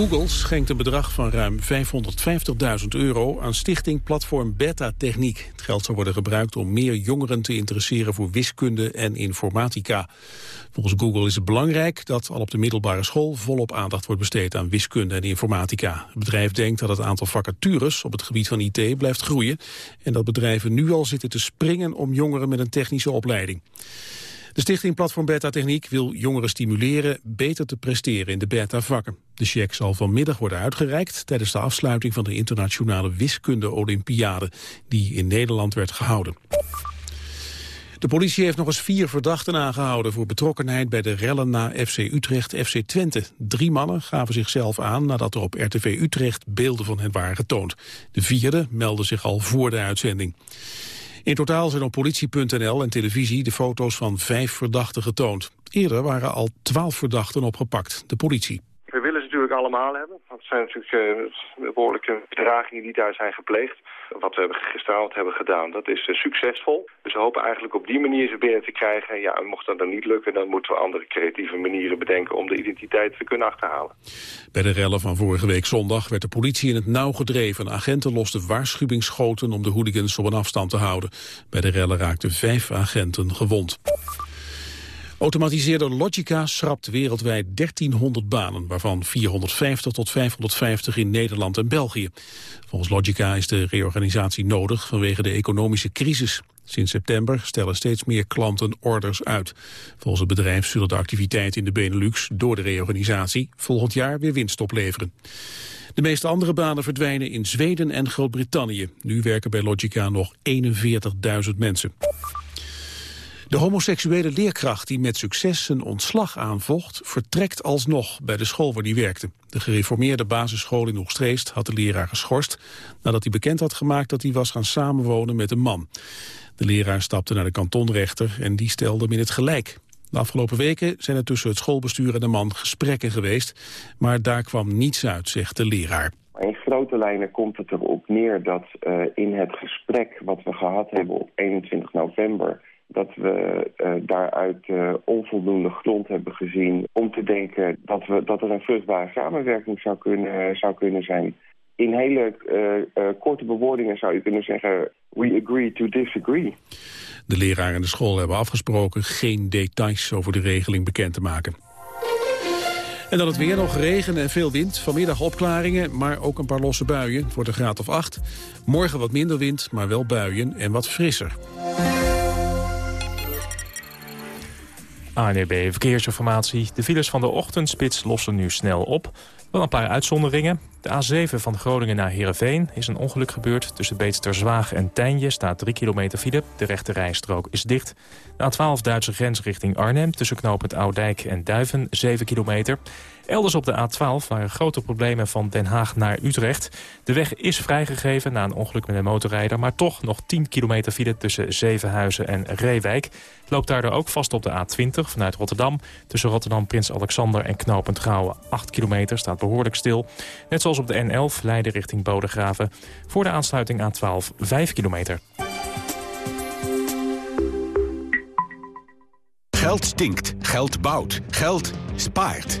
Google schenkt een bedrag van ruim 550.000 euro aan stichting Platform Beta Techniek. Het geld zal worden gebruikt om meer jongeren te interesseren voor wiskunde en informatica. Volgens Google is het belangrijk dat al op de middelbare school volop aandacht wordt besteed aan wiskunde en informatica. Het bedrijf denkt dat het aantal vacatures op het gebied van IT blijft groeien en dat bedrijven nu al zitten te springen om jongeren met een technische opleiding. De stichting Platform Beta Techniek wil jongeren stimuleren beter te presteren in de beta-vakken. De cheque zal vanmiddag worden uitgereikt tijdens de afsluiting van de internationale wiskunde-olympiade die in Nederland werd gehouden. De politie heeft nog eens vier verdachten aangehouden voor betrokkenheid bij de rellen na FC Utrecht FC Twente. Drie mannen gaven zichzelf aan nadat er op RTV Utrecht beelden van hen waren getoond. De vierde meldde zich al voor de uitzending. In totaal zijn op politie.nl en televisie de foto's van vijf verdachten getoond. Eerder waren al twaalf verdachten opgepakt, de politie. Natuurlijk allemaal hebben. Dat zijn natuurlijk uh, behoorlijke bedragingen die daar zijn gepleegd. Wat we gisteravond hebben gedaan, dat is uh, succesvol. Dus we hopen eigenlijk op die manier ze binnen te krijgen. Ja, mocht dat dan niet lukken, dan moeten we andere creatieve manieren bedenken om de identiteit te kunnen achterhalen. Bij de rellen van vorige week zondag werd de politie in het nauw gedreven. Agenten losten waarschuwingsschoten om de hooligans op een afstand te houden. Bij de rellen raakten vijf agenten gewond. Automatiseerde Logica schrapt wereldwijd 1300 banen, waarvan 450 tot 550 in Nederland en België. Volgens Logica is de reorganisatie nodig vanwege de economische crisis. Sinds september stellen steeds meer klanten orders uit. Volgens het bedrijf zullen de activiteiten in de Benelux door de reorganisatie volgend jaar weer winst opleveren. De meeste andere banen verdwijnen in Zweden en Groot-Brittannië. Nu werken bij Logica nog 41.000 mensen. De homoseksuele leerkracht die met succes zijn ontslag aanvocht... vertrekt alsnog bij de school waar hij werkte. De gereformeerde basisschool in Oegstreest had de leraar geschorst... nadat hij bekend had gemaakt dat hij was gaan samenwonen met een man. De leraar stapte naar de kantonrechter en die stelde hem in het gelijk. De afgelopen weken zijn er tussen het schoolbestuur en de man gesprekken geweest... maar daar kwam niets uit, zegt de leraar. In grote lijnen komt het erop neer dat uh, in het gesprek wat we gehad hebben op 21 november dat we uh, daaruit uh, onvoldoende grond hebben gezien om te denken dat, we, dat er een vruchtbare samenwerking zou kunnen, zou kunnen zijn. In hele korte bewoordingen zou je kunnen zeggen, we agree to disagree. De leraar en de school hebben afgesproken geen details over de regeling bekend te maken. En dan het weer nog regen en veel wind. Vanmiddag opklaringen, maar ook een paar losse buien. voor de graad of 8. Morgen wat minder wind, maar wel buien en wat frisser. ANEB Verkeersinformatie. De files van de ochtendspits lossen nu snel op. Wel een paar uitzonderingen. De A7 van Groningen naar Heerenveen is een ongeluk gebeurd. Tussen Beetsterzwaag en Tijnje staat 3 kilometer file. De rechte rijstrook is dicht. De A12 Duitse grens richting Arnhem tussen knooppunt Oudijk en Duiven 7 kilometer. Elders op de A12 waren grote problemen van Den Haag naar Utrecht. De weg is vrijgegeven na een ongeluk met een motorrijder... maar toch nog 10 kilometer file tussen Zevenhuizen en Reewijk. Loopt daardoor ook vast op de A20 vanuit Rotterdam. Tussen Rotterdam, Prins Alexander en Knopend Gouwen 8 kilometer staat behoorlijk stil. Net zoals op de N11 Leiden richting Bodegraven. Voor de aansluiting A12 5 kilometer. Geld stinkt, geld bouwt, geld spaart.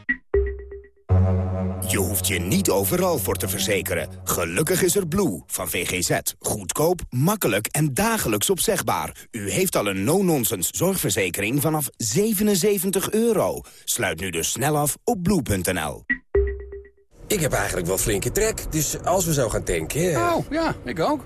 Je hoeft je niet overal voor te verzekeren. Gelukkig is er Blue van VGZ. Goedkoop, makkelijk en dagelijks opzegbaar. U heeft al een no-nonsense zorgverzekering vanaf 77 euro. Sluit nu dus snel af op blue.nl. Ik heb eigenlijk wel flinke trek, dus als we zo gaan tanken... Oh, ja, ik ook.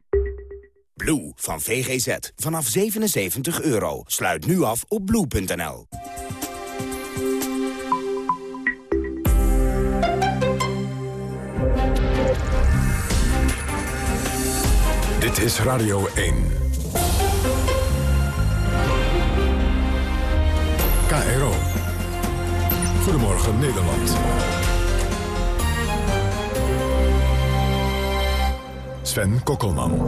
Blue van VGZ. Vanaf 77 euro. Sluit nu af op blue.nl. Dit is Radio 1. KRO. Goedemorgen Nederland. Sven Kokkelman.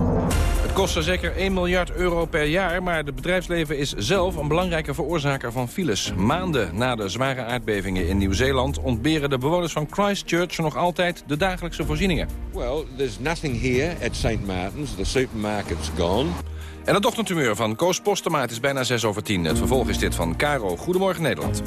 Het kost zeker 1 miljard euro per jaar... maar het bedrijfsleven is zelf een belangrijke veroorzaker van files. Maanden na de zware aardbevingen in Nieuw-Zeeland... ontberen de bewoners van Christchurch nog altijd de dagelijkse voorzieningen. Well, there's nothing here at St. Martin's. The supermarket's gone. En het ochtendtumeur van Koos Postema, het is bijna 6 over 10. Het vervolg is dit van Caro. Goedemorgen Nederland.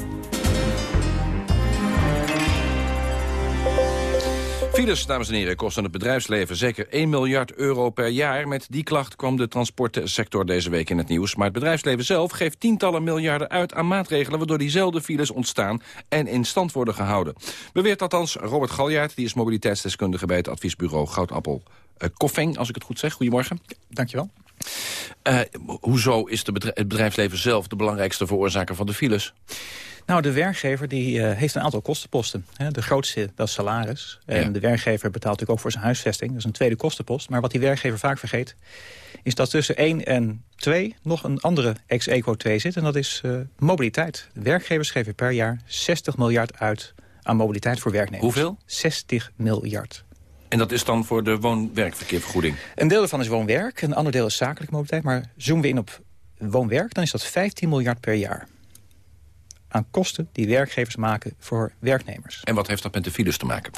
Files, dames en heren, kosten het bedrijfsleven zeker 1 miljard euro per jaar. Met die klacht kwam de transportsector deze week in het nieuws. Maar het bedrijfsleven zelf geeft tientallen miljarden uit aan maatregelen... waardoor diezelfde files ontstaan en in stand worden gehouden. Beweert althans Robert Galjaard, die is mobiliteitsdeskundige... bij het adviesbureau Goudappel uh, Koffing, als ik het goed zeg. Goedemorgen. Dankjewel. Uh, hoezo is de bedrijf, het bedrijfsleven zelf de belangrijkste veroorzaker van de files? Nou, de werkgever die, uh, heeft een aantal kostenposten. Hè. De grootste, dat is salaris. Ja. En de werkgever betaalt natuurlijk ook voor zijn huisvesting. Dat is een tweede kostenpost. Maar wat die werkgever vaak vergeet... is dat tussen 1 en 2 nog een andere ex-equo 2 zit. En dat is uh, mobiliteit. De werkgevers geven per jaar 60 miljard uit aan mobiliteit voor werknemers. Hoeveel? 60 miljard. En dat is dan voor de woon-werkverkeervergoeding? Een deel daarvan is woon-werk, een ander deel is zakelijke mobiliteit. Maar zoomen we in op woon-werk, dan is dat 15 miljard per jaar aan kosten die werkgevers maken voor werknemers. En wat heeft dat met de files te maken?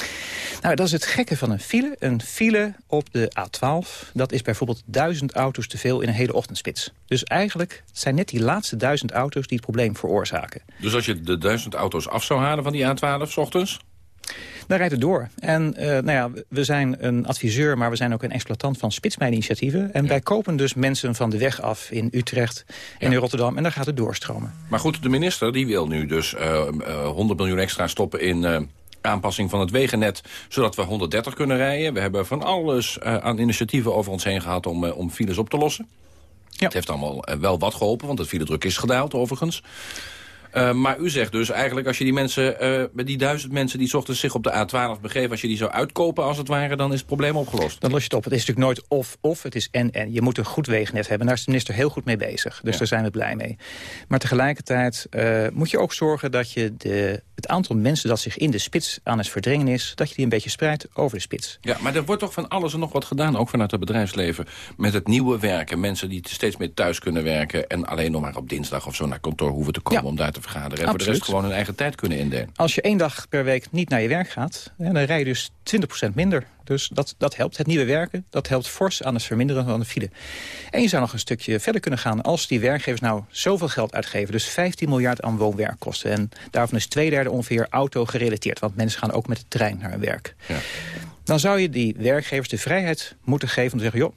Nou, dat is het gekke van een file. Een file op de A12, dat is bijvoorbeeld duizend auto's te veel in een hele ochtendspits. Dus eigenlijk zijn net die laatste duizend auto's die het probleem veroorzaken. Dus als je de duizend auto's af zou halen van die A12 s ochtends? Dan rijdt het door. En uh, nou ja, we zijn een adviseur, maar we zijn ook een exploitant van spitsmijninitiatieven. En ja. wij kopen dus mensen van de weg af in Utrecht en ja. in Rotterdam. En dan gaat het doorstromen. Maar goed, de minister die wil nu dus uh, uh, 100 miljoen extra stoppen in aanpassing van het wegennet, zodat we 130 kunnen rijden. We hebben van alles uh, aan initiatieven over ons heen gehad om, uh, om files op te lossen. Ja. Het heeft allemaal uh, wel wat geholpen, want het filedruk is gedaald overigens. Uh, maar u zegt dus eigenlijk, als je die mensen, uh, die duizend mensen die ochtends zich op de A12 begeven, als je die zou uitkopen als het ware, dan is het probleem opgelost. Dan los je het op. Het is natuurlijk nooit of-of, het is en-en. Je moet een goed wegennet hebben. Daar is de minister heel goed mee bezig. Dus ja. daar zijn we blij mee. Maar tegelijkertijd uh, moet je ook zorgen dat je de, het aantal mensen dat zich in de spits aan het verdringen is, dat je die een beetje spreidt over de spits. Ja, maar er wordt toch van alles en nog wat gedaan, ook vanuit het bedrijfsleven, met het nieuwe werken. Mensen die steeds meer thuis kunnen werken en alleen nog maar op dinsdag of zo naar kantoor hoeven te komen ja. om daar te vergaderen. En Absoluut. voor de rest gewoon hun eigen tijd kunnen indelen. Als je één dag per week niet naar je werk gaat, dan rij je dus 20% minder. Dus dat, dat helpt. Het nieuwe werken, dat helpt fors aan het verminderen van de file. En je zou nog een stukje verder kunnen gaan als die werkgevers nou zoveel geld uitgeven. Dus 15 miljard aan woon-werkkosten. En daarvan is twee derde ongeveer auto gerelateerd. Want mensen gaan ook met de trein naar hun werk. Ja. Dan zou je die werkgevers de vrijheid moeten geven om te zeggen... joh,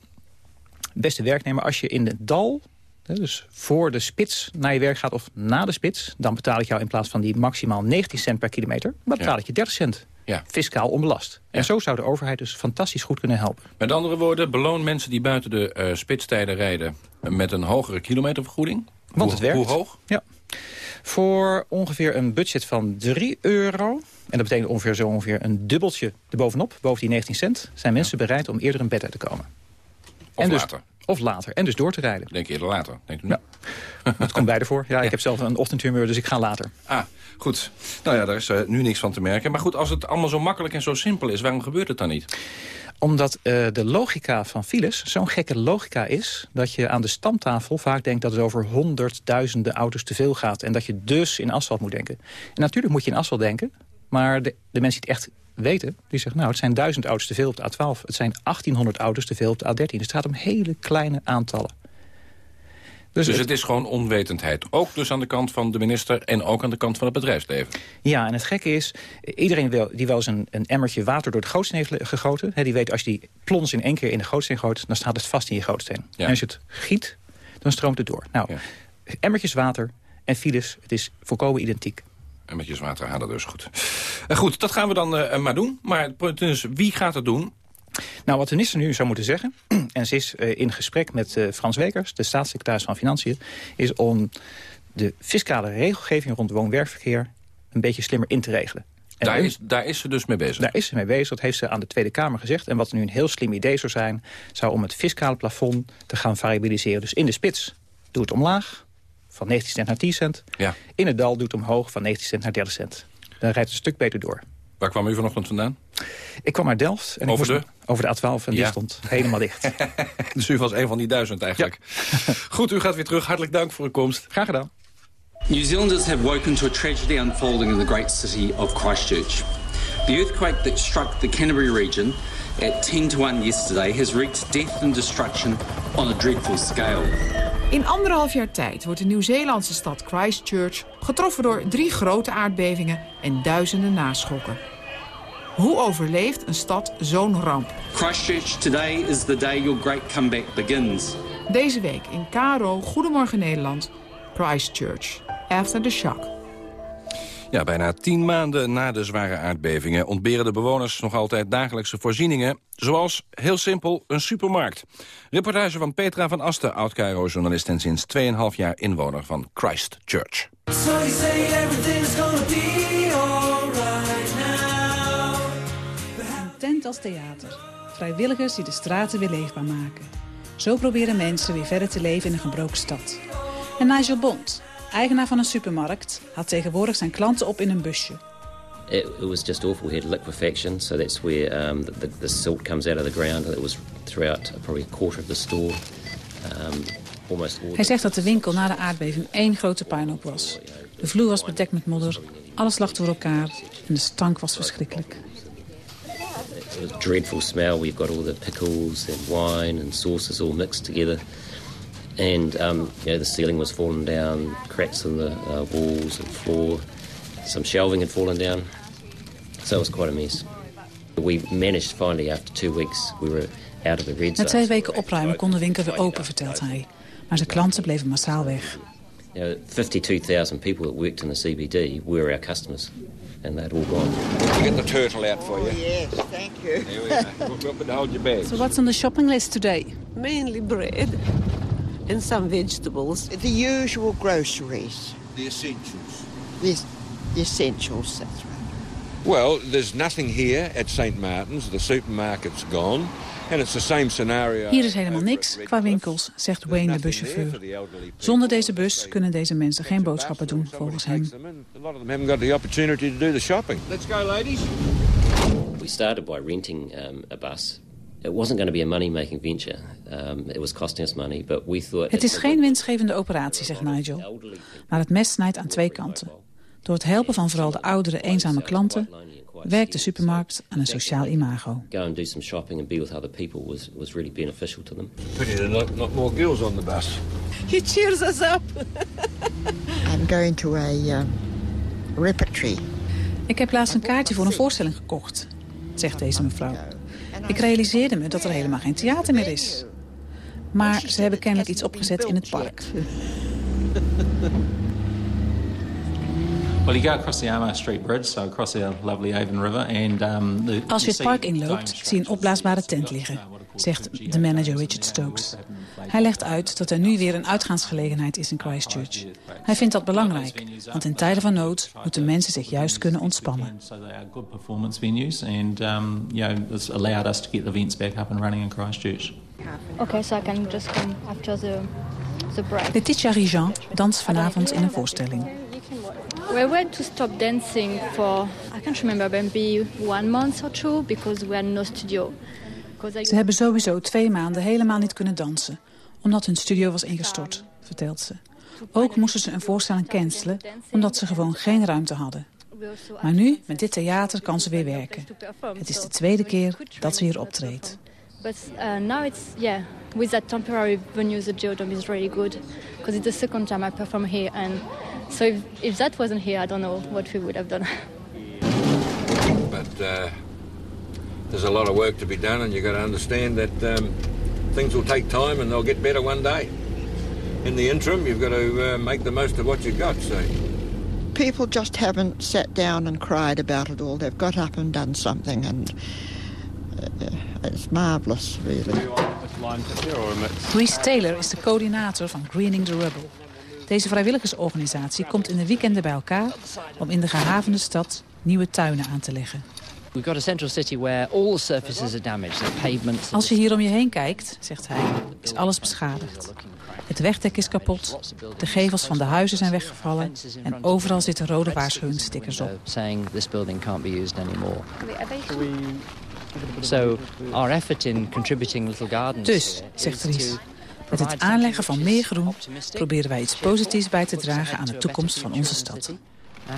beste werknemer, als je in het dal dus voor de spits naar je werk gaat of na de spits... dan betaal ik jou in plaats van die maximaal 19 cent per kilometer... maar betaal ik je 30 cent. Ja. Fiscaal onbelast. En ja. zo zou de overheid dus fantastisch goed kunnen helpen. Met andere woorden, beloon mensen die buiten de uh, spitstijden rijden... met een hogere kilometervergoeding. Want het werkt. Hoe hoog? Ja. Voor ongeveer een budget van 3 euro... en dat betekent ongeveer zo ongeveer een dubbeltje erbovenop... boven die 19 cent... zijn mensen ja. bereid om eerder in bed uit te komen. Of en dus, later. Of later. En dus door te rijden. Denk je eerder later? Denk. Het komt beide voor. Ja, ja, ik heb zelf een ochtendhumeur, dus ik ga later. Ah, goed. Nou ja, daar is uh, nu niks van te merken. Maar goed, als het allemaal zo makkelijk en zo simpel is... waarom gebeurt het dan niet? Omdat uh, de logica van files zo'n gekke logica is... dat je aan de stamtafel vaak denkt dat het over honderdduizenden auto's te veel gaat... en dat je dus in asfalt moet denken. En natuurlijk moet je in asfalt denken... maar de, de mensen die het echt weten, die zeggen... nou, het zijn duizend auto's te veel op de A12. Het zijn 1800 auto's te veel op de A13. Dus het gaat om hele kleine aantallen. Dus, dus het, het, is gewoon onwetendheid. Ook dus aan de kant van de minister en ook aan de kant van het bedrijfsleven. Ja, en het gekke is, iedereen wil, die wel eens een, een emmertje water door de gootsteen heeft gegoten... Hè, die weet als je die plons in één keer in de gootsteen gooit... dan staat het vast in je gootsteen. Ja. En als je het giet, dan stroomt het door. Nou, ja. emmertjes water en files, het is volkomen identiek. En met je water halen dus goed. Uh, goed, dat gaan we dan uh, maar doen. Maar het punt is, wie gaat het doen? Nou, wat de minister nu zou moeten zeggen... en ze is in gesprek met Frans Wekers, de staatssecretaris van Financiën... is om de fiscale regelgeving rond woon-werkverkeer... een beetje slimmer in te regelen. En Daar is, daar is ze dus mee bezig. Daar is ze mee bezig, dat heeft ze aan de Tweede Kamer gezegd. En wat nu een heel slim idee zou zijn... zou om het fiscale plafond te gaan variabiliseren. Dus in de spits doe het omlaag, van 19 cent naar 10 cent. Ja. In het dal doe het omhoog, van 19 cent naar 30 cent. Dan rijdt het een stuk beter door. Waar kwam u vanochtend vandaan? Ik kwam uit Delft. En Over ik moest- Over de A12 en die Ja. stond helemaal dicht. Dus u was een van die duizend eigenlijk. Goed, u gaat weer terug. Hartelijk dank voor uw komst. Graag gedaan. New Zealanders have woken to a tragedy unfolding in the great city of Christchurch. The earthquake that struck the Canterbury region at 10 to 1 yesterday has wreaked death and destruction on a dreadful scale. In anderhalf jaar tijd wordt de Nieuw-Zeelandse stad Christchurch getroffen door drie grote aardbevingen en duizenden naschokken. Hoe overleeft een stad zo'n ramp? Christchurch today is the day your great comeback begins. Deze week in KRO Goedemorgen Nederland, Christchurch. After the shock. Ja, bijna tien maanden na de zware aardbevingen... ontberen de bewoners nog altijd dagelijkse voorzieningen... zoals, heel simpel, een supermarkt. Reportage van Petra van Asten, oud-Cairo-journalist... en sinds 2,5 jaar inwoner van Christchurch. So. Een tent als theater. Vrijwilligers die de straten weer leefbaar maken. Zo proberen mensen weer verder te leven in een gebroken stad. En Nigel Bond, eigenaar van een supermarkt, had tegenwoordig zijn klanten op in een busje. It, it was just awful. We had liquefaction, so that's where um, the, the, silt comes out of the ground. It was throughout probably a quarter of the store. Um, almost all Hij zegt dat de winkel na de aardbeving één grote puinhoop was. De vloer was bedekt met modder, alles lag door elkaar en de stank was verschrikkelijk. It was a dreadful smell. We've got all the pickles and wine and sauces all mixed together. And um, you know, the ceiling was falling down, cracks in the uh, walls and floor. Some shelving had fallen down. So it was quite a mess. We managed finally, after two weeks, we were out of the red Na zone. twee weken opruimen kon de winkel weer open, vertelt hij. Maar zijn klanten bleven massaal weg. You know, 52,000 people that worked in the CBD were our customers, and they'd all gone. We'll get the turtle out for you. Yes, thank you. Here we are. Welcome to hold your bags. So what's on the shopping list today? Mainly bread and some vegetables. The usual groceries. The essentials. Yes, the essentials, that's right. Well, there's nothing here at St. Martin's. The supermarket's gone. And it's the same scenario. Hier is helemaal niks qua winkels, zegt Wayne de buschauffeur. Zonder deze bus kunnen deze mensen geen boodschappen doen, volgens hem. A lot of them haven't got the opportunity to do the shopping. Let's go, ladies. We started by renting um, a bus. It wasn't going to be a money-making venture. Um, it was costing us money, but we thought... Het is geen winstgevende operatie, zegt Nigel. Maar het mes snijdt aan twee kanten. Door het helpen van vooral de oudere, eenzame klanten... werkt de supermarkt aan een sociaal imago. Go and do some shopping and be with other people was, was really beneficial to them. Pity there's not, not more girls on the bus. He cheers us up. I'm going to a uh, repertory. Ik heb laatst een kaartje voor een voorstelling gekocht, zegt deze mevrouw. Ik realiseerde me dat er helemaal geen theater meer is. Maar ze hebben kennelijk iets opgezet in het park. Als je het park inloopt, zie je een opblaasbare tent liggen, zegt de manager Richard Stokes. Hij legt uit dat er nu weer een uitgaansgelegenheid is in Christchurch. Hij vindt dat belangrijk, want in tijden van nood moeten mensen zich juist kunnen ontspannen. So they are good performance venues, and um, you know, it's allowed us to get the events back up and running in Christchurch. Okay, so I can just come after the, the break. Letitia Rijan danst vanavond in een voorstelling. We went to stop dancing for, I can't remember, maybe one month or two because we had no studio. Ze hebben sowieso twee maanden helemaal niet kunnen dansen, omdat hun studio was ingestort, vertelt ze. Ook moesten ze een voorstelling cancelen, omdat ze gewoon geen ruimte hadden. Maar nu, met dit theater, kan ze weer werken. Het is de tweede keer dat ze hier optreedt. But uh, now it's, yeah, with that temporary venue, the Geodome is really good because it's the second time I perform here. And so if, if that wasn't here, I don't know what we would have done. But uh, there's a lot of work to be done, and you've got to understand that um, things will take time and they'll get better one day. In the interim, you've got to uh, make the most of what you've got. So. People just haven't sat down and cried about it all. They've got up and done something, and it's marvellous, really. Reese Taylor is de coördinator van Greening the Rubble. Deze vrijwilligersorganisatie komt in de weekenden bij elkaar... om in de gehavende stad nieuwe tuinen aan te leggen. We've got a central city where all the surfaces are damaged. The pavements. Als je hier om je heen kijkt, zegt hij, is alles beschadigd. Het wegdek is kapot, de gevels van de huizen zijn weggevallen... en overal zitten rode waarschuwingsstickers op. saying this building can't be used anymore. So our effort in contributing little gardens. Dus, zegt Ries, met het aanleggen van meer groen... proberen wij iets positiefs bij te dragen aan de toekomst van onze stad.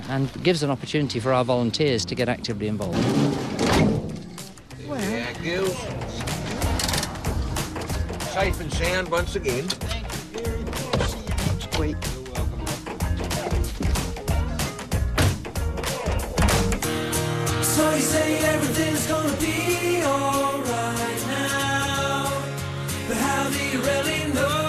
And gives an opportunity for our volunteers to get actively involved. Yeah, girls. Safe and sound once again. Sweet. So you say everything's gonna be alright now. But how do you really know?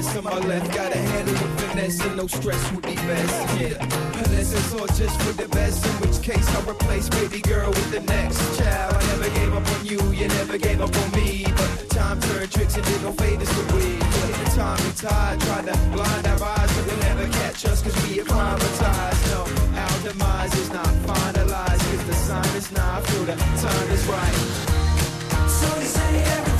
In on my left. Gotta handle with finesse and no stress would be best. Yeah, unless it's all just for the best. In which case I'll replace baby girl with the next child. I never gave up on you, you never gave up on me. But time turned tricks and did no favors to we. The time and tide tried to blind our eyes, but they'll never catch us cause we acclimatized. No, our demise is not finalized. Cause the sign is not, through, the time is right. So you say everything's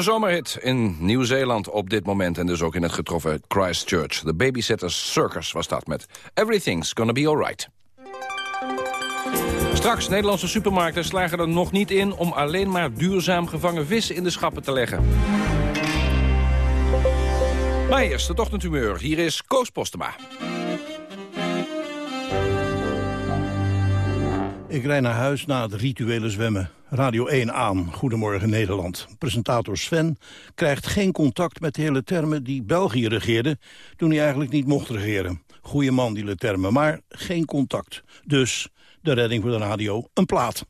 De zomerhit in Nieuw-Zeeland op dit moment... en dus ook in het getroffen Christchurch. De Babysitters Circus was dat met Everything's Gonna Be Alright. Straks, Nederlandse supermarkten slagen er nog niet in... om alleen maar duurzaam gevangen vis in de schappen te leggen. Maar eerst het ochtendhumeur. Hier is Koos Postema. Ik rijd naar huis na het rituele zwemmen. Radio 1 aan. Goedemorgen Nederland. Presentator Sven krijgt geen contact met de hele termen die België regeerde... toen hij eigenlijk niet mocht regeren. Goeie man, die termen, maar geen contact. Dus de redding voor de radio, een plaat.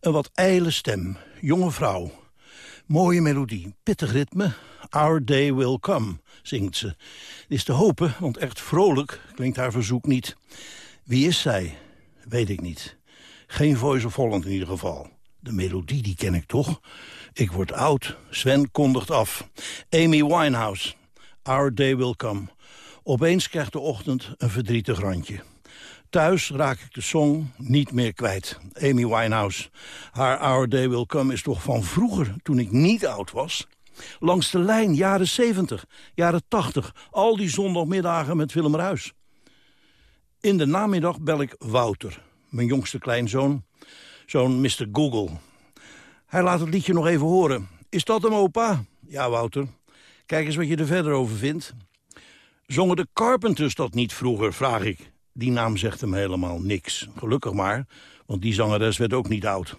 Een wat ijle stem, jonge vrouw. Mooie melodie, pittig ritme. Our day will come, zingt ze. Het is te hopen, want echt vrolijk klinkt haar verzoek niet. Wie is zij? Weet ik niet. Geen Voice of Holland in ieder geval. De melodie, die ken ik toch? Ik word oud. Sven kondigt af. Amy Winehouse. Our day will come. Opeens krijgt de ochtend een verdrietig randje. Thuis raak ik de song niet meer kwijt. Amy Winehouse. Haar Our Day Will Come is toch van vroeger, toen ik niet oud was? Langs de lijn, jaren 70, jaren 80. Al die zondagmiddagen met Willem Ruis. In de namiddag bel ik Wouter, mijn jongste kleinzoon. Zo'n Mr. Google. Hij laat het liedje nog even horen. Is dat hem, opa? Ja, Wouter. Kijk eens wat je er verder over vindt. Zongen de Carpenters dat niet vroeger, vraag ik. Die naam zegt hem helemaal niks. Gelukkig maar, want die zangeres werd ook niet oud.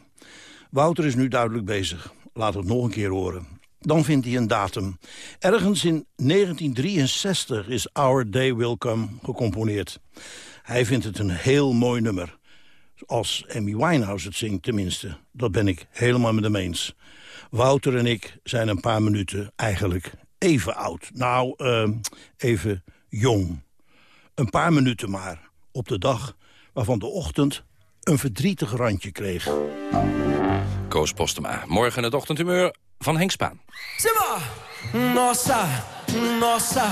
Wouter is nu duidelijk bezig. Laat het nog een keer horen. Dan vindt hij een datum. Ergens in 1963 is Our Day Will Come gecomponeerd. Hij vindt het een heel mooi nummer. Als Amy Winehouse het zingt tenminste. Dat ben ik helemaal met hem eens. Wouter en ik zijn een paar minuten eigenlijk even oud. Nou, eh, even jong. Een paar minuten maar. Op de dag waarvan de ochtend een verdrietig randje kreeg. Koos Postema. Morgen het ochtendhumeur van Henk Spaan. Simba! Nossa, nossa,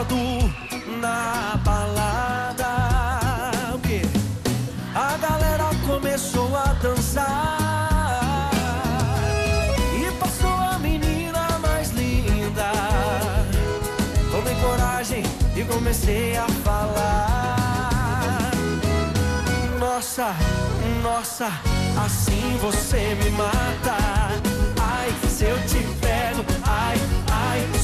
Sábado na balada, o quê? A galera começou a dançar e passou a menina mais linda. Tomei coragem e comecei a falar. Nossa, nossa, assim você me mata. Ai, se eu te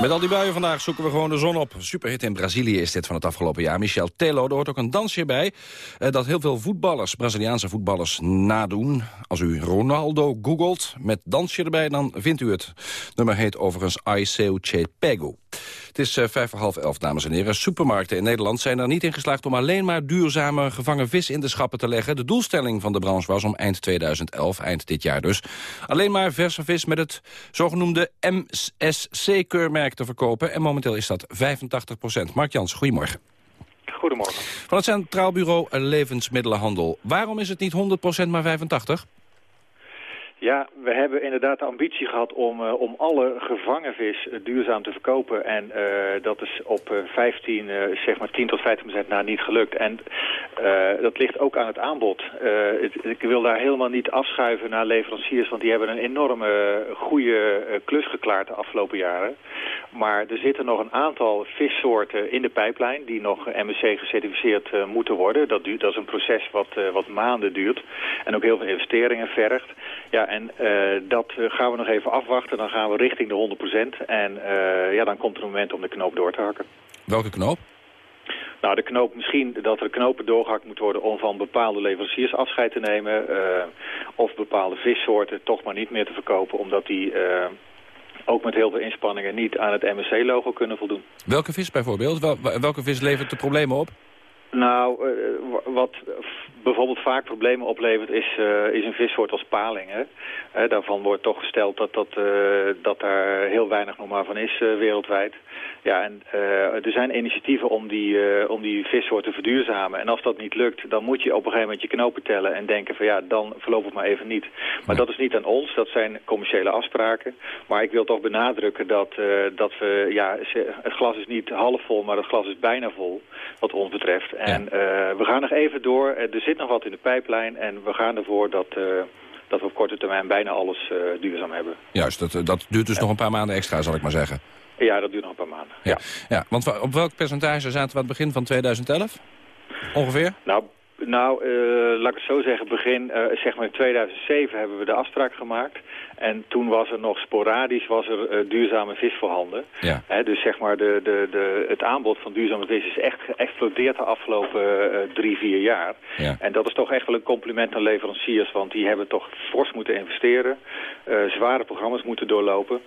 Met al die buien vandaag zoeken we gewoon de zon op. Superhit in Brazilië is dit van het afgelopen jaar. Michel Tello, er hoort ook een dansje bij... eh, dat heel veel voetballers, Braziliaanse voetballers, nadoen. Als u Ronaldo googelt met dansje erbij, dan vindt u het. Nummer heet overigens I Seu Che Pego. Het is eh, vijf voor half elf, dames en heren. Supermarkten in Nederland zijn er niet in geslaagd... om alleen maar duurzame gevangen vis in de schappen te leggen. De doelstelling van de branche was om eind 2011, eind dit jaar dus... alleen maar verse vis met het zogenoemde MSC-keurmerk te verkopen. En momenteel is dat 85 procent. Mark Jans, goedemorgen. Goedemorgen. Van het Centraal Bureau Levensmiddelenhandel. Waarom is het niet 100 procent, maar 85? Ja, we hebben inderdaad de ambitie gehad om, eh, om alle gevangen vis eh, duurzaam te verkopen. En eh, dat is op eh, 15, eh, zeg maar 10 tot 15 procent na niet gelukt. En dat ligt ook aan het aanbod. Ik wil daar helemaal niet afschuiven naar leveranciers, want die hebben een enorme goede klus geklaard de afgelopen jaren. Maar er zitten nog een aantal vissoorten in de pijplijn die nog MSC gecertificeerd moeten worden. Dat, duurt, is een proces wat, wat maanden duurt en ook heel veel investeringen vergt. Ja, en eh, dat eh, gaan we nog even afwachten. Dan gaan we richting de 100% En eh, ja, dan komt het moment om de knoop door te hakken. Welke knoop? Nou, de knoop misschien dat er knopen doorgehakt moeten worden om van bepaalde leveranciers afscheid te nemen. of bepaalde vissoorten toch maar niet meer te verkopen, omdat die ook met heel veel inspanningen niet aan het MSC-logo kunnen voldoen. Welke vis bijvoorbeeld? Wel- welke vis levert de problemen op? Nou, eh, wa- wat bijvoorbeeld vaak problemen oplevert is, eh, is een vissoort als paling. Hè? Daarvan wordt toch gesteld dat, dat, eh, dat daar heel weinig nog maar van is wereldwijd. Ja, en er zijn initiatieven om die, om die vissoort te verduurzamen. En als dat niet lukt, dan moet je op een gegeven moment je knopen tellen en denken van ja, dan verloopt het maar even niet. Maar dat is niet aan ons, dat zijn commerciële afspraken. Maar ik wil toch benadrukken dat, dat we, ja, het glas is niet half vol, maar het glas is bijna vol, wat ons betreft. En eh, we gaan nog even door, Eh, er zit nog wat in de pijplijn en we gaan ervoor dat, eh, dat we op korte termijn bijna alles duurzaam hebben. Juist, dat, dat duurt dus nog een paar maanden extra, zal ik maar zeggen. Ja, dat duurt nog een paar maanden. Ja, ja want wa- op welk percentage zaten we aan het begin van 2011? Ongeveer? Nou, nou eh, laat ik het zo zeggen, begin, eh, zeg maar in 2007 hebben we de afspraak gemaakt. En toen was er nog sporadisch was er, eh, duurzame vis voorhanden. Ja. Dus zeg maar de, de, de, het aanbod van duurzame vis is echt geëxplodeerd de afgelopen drie, vier jaar. Ja. En dat is toch echt wel een compliment aan leveranciers, want die hebben toch fors moeten investeren. zware programma's moeten doorlopen.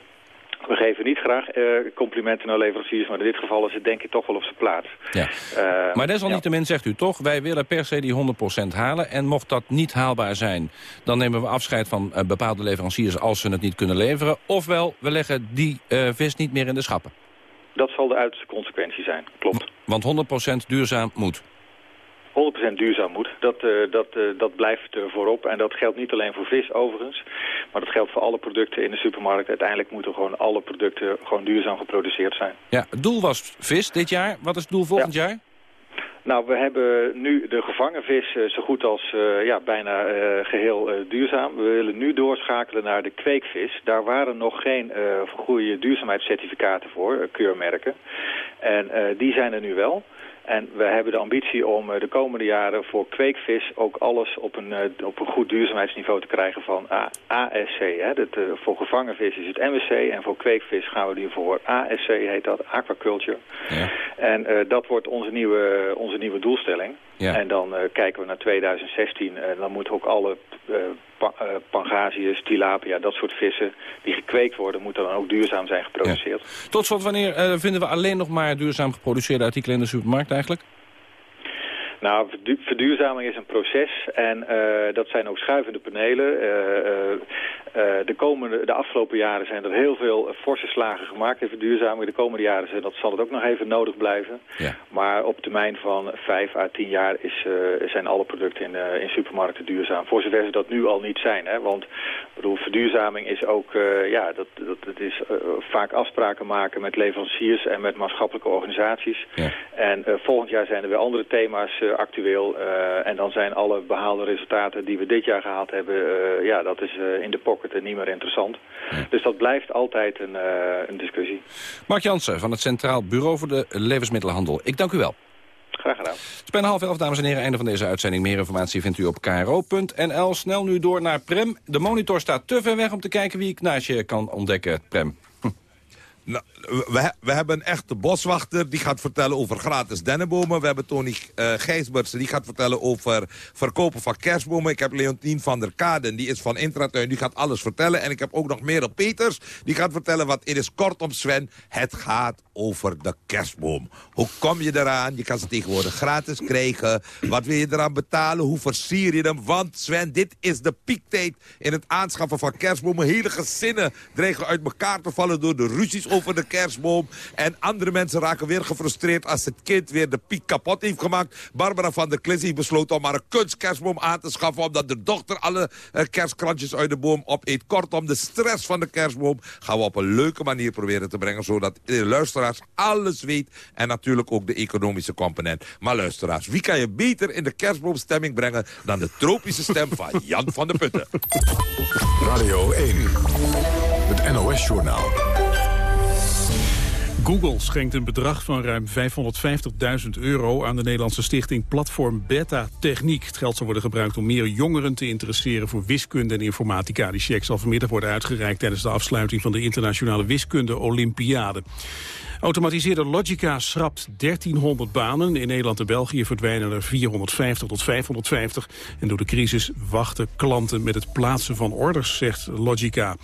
We geven niet graag eh, complimenten aan leveranciers, maar in dit geval is het denk ik toch wel op zijn plaats. Ja. Eh, Maar desalniettemin zegt u toch, wij willen per se die 100% halen. En mocht dat niet haalbaar zijn, dan nemen we afscheid van eh, bepaalde leveranciers als ze het niet kunnen leveren. Ofwel, we leggen die vis niet meer in de schappen. Dat zal de uiterste consequentie zijn, klopt. Want 100% duurzaam moet. 100% duurzaam moet. Dat, eh, dat, eh, dat blijft eh, voorop. En dat geldt niet alleen voor vis overigens. Maar dat geldt voor alle producten in de supermarkt. Uiteindelijk moeten gewoon alle producten gewoon duurzaam geproduceerd zijn. Ja, het doel was vis dit jaar. Wat is het doel volgend jaar? Nou, we hebben nu de gevangen vis zo goed als ja, bijna eh, geheel eh, duurzaam. We willen nu doorschakelen naar de kweekvis. Daar waren nog geen goede duurzaamheidscertificaten voor, keurmerken. En die zijn er nu wel. En we hebben de ambitie om eh, de komende jaren voor kweekvis ook alles op een, eh, op een goed duurzaamheidsniveau te krijgen van ASC. Hè. Dat, eh, voor gevangen vis is het MSC en voor kweekvis gaan we nu voor ASC, heet dat, aquaculture. En eh, dat wordt onze nieuwe, onze nieuwe doelstelling. Ja. En dan eh, kijken we naar 2016 en dan moeten ook alle eh, pa eh, pangasius, tilapia, dat soort vissen die gekweekt worden, moeten dan ook duurzaam zijn geproduceerd. Tot slot, wanneer eh, vinden we alleen nog maar duurzaam geproduceerde artikelen in de supermarkt eigenlijk? Nou, verdu- verduurzaming is een proces en eh, dat zijn ook schuivende panelen. Eh, eh, eh, de, komende, de afgelopen jaren zijn er heel veel eh, forse slagen gemaakt in verduurzaming. De komende jaren zijn, dat zal het ook nog even nodig blijven. Ja. Maar op termijn van vijf à tien jaar is, eh, zijn alle producten in, eh, in supermarkten duurzaam. Voor zover ze dat nu al niet zijn. Hè? Want ik bedoel, verduurzaming is ook, eh, ja, dat, dat, dat is eh, vaak afspraken maken met leveranciers en met maatschappelijke organisaties. En eh, volgend jaar zijn er weer andere thema's eh, actueel. eh, en dan zijn alle behaalde resultaten die we dit jaar gehaald hebben, eh, ja, dat is eh, in de pocket en niet meer interessant. Dus dat blijft altijd een, eh, een discussie. Mark Jansen van het Centraal Bureau voor de Levensmiddelenhandel. Ik dank u wel. Graag gedaan. Het is bijna half elf, dames en heren. Einde van deze uitzending. Meer informatie vindt u op kro.nl. Snel nu door naar Prem. De monitor staat te ver weg om te kijken wie ik naast je kan ontdekken, Prem. Nou, we, we hebben een echte boswachter, die gaat vertellen over gratis dennenbomen. We hebben Tony Gijsbertsen, die gaat vertellen over verkopen van kerstbomen. Ik heb Leontien van der Kaden, die is van Intratuin, die gaat alles vertellen. En ik heb ook nog Merel Peters, die gaat vertellen wat het is. Kortom Sven, het gaat over de kerstboom. Hoe kom je eraan? Je kan ze tegenwoordig gratis krijgen. Wat wil je eraan betalen? Hoe versier je hem? Want Sven, dit is de piektijd in het aanschaffen van kerstbomen. Hele gezinnen dreigen uit elkaar te vallen door de ruzies over de kerstboom. En andere mensen raken weer gefrustreerd als het kind weer de piek kapot heeft gemaakt. Barbara van der Klis besloten om maar een kunstkerstboom aan te schaffen... omdat de dochter alle eh, kerstkrantjes uit de boom opeet. Kortom, de stress van de kerstboom gaan we op een leuke manier proberen te brengen... zodat de luisteraars alles weet en natuurlijk ook de economische component. Maar luisteraars, wie kan je beter in de kerstboomstemming brengen... dan de tropische stem van Jan van der Putten? Radio 1, het NOS-journaal. Google schenkt een bedrag van ruim 550.000 euro aan de Nederlandse stichting Platform Beta Techniek. Het geld zal worden gebruikt om meer jongeren te interesseren voor wiskunde en informatica. Die check zal vanmiddag worden uitgereikt tijdens de afsluiting van de internationale wiskunde Olympiade. Automatiseerde Logica schrapt 1300 banen. In Nederland en België verdwijnen er 450 tot 550. En door de crisis wachten klanten met het plaatsen van orders, zegt Logica.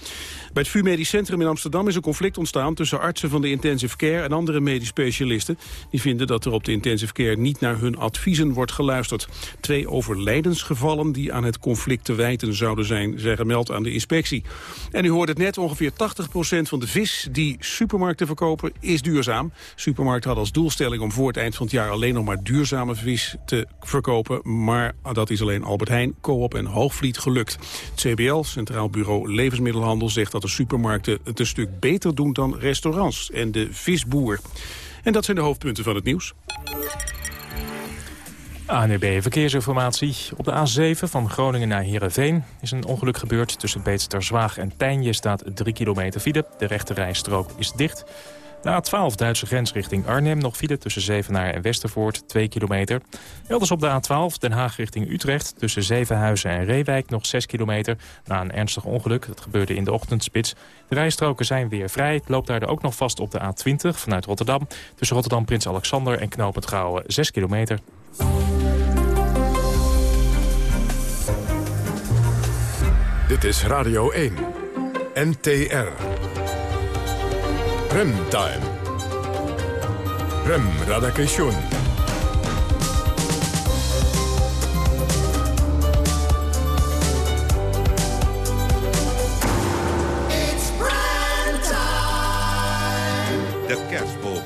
Bij het VU Medisch Centrum in Amsterdam is een conflict ontstaan... tussen artsen van de intensive care en andere medisch specialisten. Die vinden dat er op de intensive care niet naar hun adviezen wordt geluisterd. Twee overlijdensgevallen die aan het conflict te wijten zouden zijn... zijn gemeld aan de inspectie. En u hoort het net, ongeveer 80% van de vis die supermarkten verkopen... is duurzaam. Supermarkten hadden als doelstelling om voor het eind van het jaar... alleen nog maar duurzame vis te verkopen. Maar dat is alleen Albert Heijn, Coop en Hoogvliet gelukt. Het CBL, Centraal Bureau Levensmiddelhandel, zegt dat de supermarkten het een stuk beter doen dan restaurants en de visboer. En dat zijn de hoofdpunten van het nieuws. ANUB Verkeersinformatie. Op de A7 van Groningen naar Heerenveen is een ongeluk gebeurd. Tussen Beetsterzwaag en Pijnje staat 3 kilometer file. De rechte rijstrook is dicht. De A12 Duitse grens richting Arnhem nog file tussen Zevenaar en Westervoort 2 kilometer. Elders op de A12 Den Haag richting Utrecht tussen Zevenhuizen en Reewijk nog 6 kilometer. Na een ernstig ongeluk, dat gebeurde in de ochtendspits. De rijstroken zijn weer vrij. Het loopt daar ook nog vast op de A20 vanuit Rotterdam. Tussen Rotterdam Prins Alexander en Knopend Gouwen 6 kilometer. Dit is Radio 1, NTR. Remtime. Rem Radakation. De kerstboom.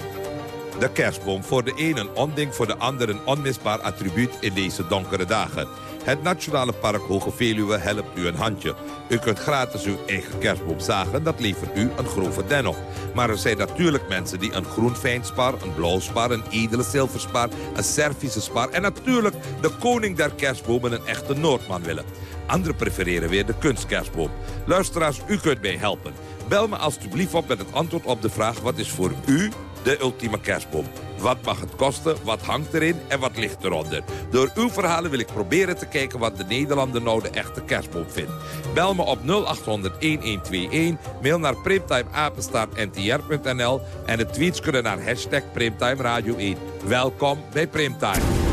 De kerstboom. Voor de een een onding, voor de ander een onmisbaar attribuut in deze donkere dagen. Het Nationale Park Hoge Veluwe helpt u een handje. U kunt gratis uw eigen kerstboom zagen, dat levert u een grove den op. Maar er zijn natuurlijk mensen die een groen fijnspar, een blauw spar, een edele zilverspar, een Servische spar... en natuurlijk de koning der kerstbomen, een echte Noordman willen. Anderen prefereren weer de kunstkerstboom. Luisteraars, u kunt mij helpen. Bel me alstublieft op met het antwoord op de vraag... wat is voor u de ultieme kerstboom? Wat mag het kosten, wat hangt erin en wat ligt eronder? Door uw verhalen wil ik proberen te kijken wat de Nederlander nou de echte kerstboom vindt. Bel me op 0800-1121, mail naar primtimeapenstaartntr.nl en de tweets kunnen naar hashtag Primtime Radio 1. Welkom bij Primtime.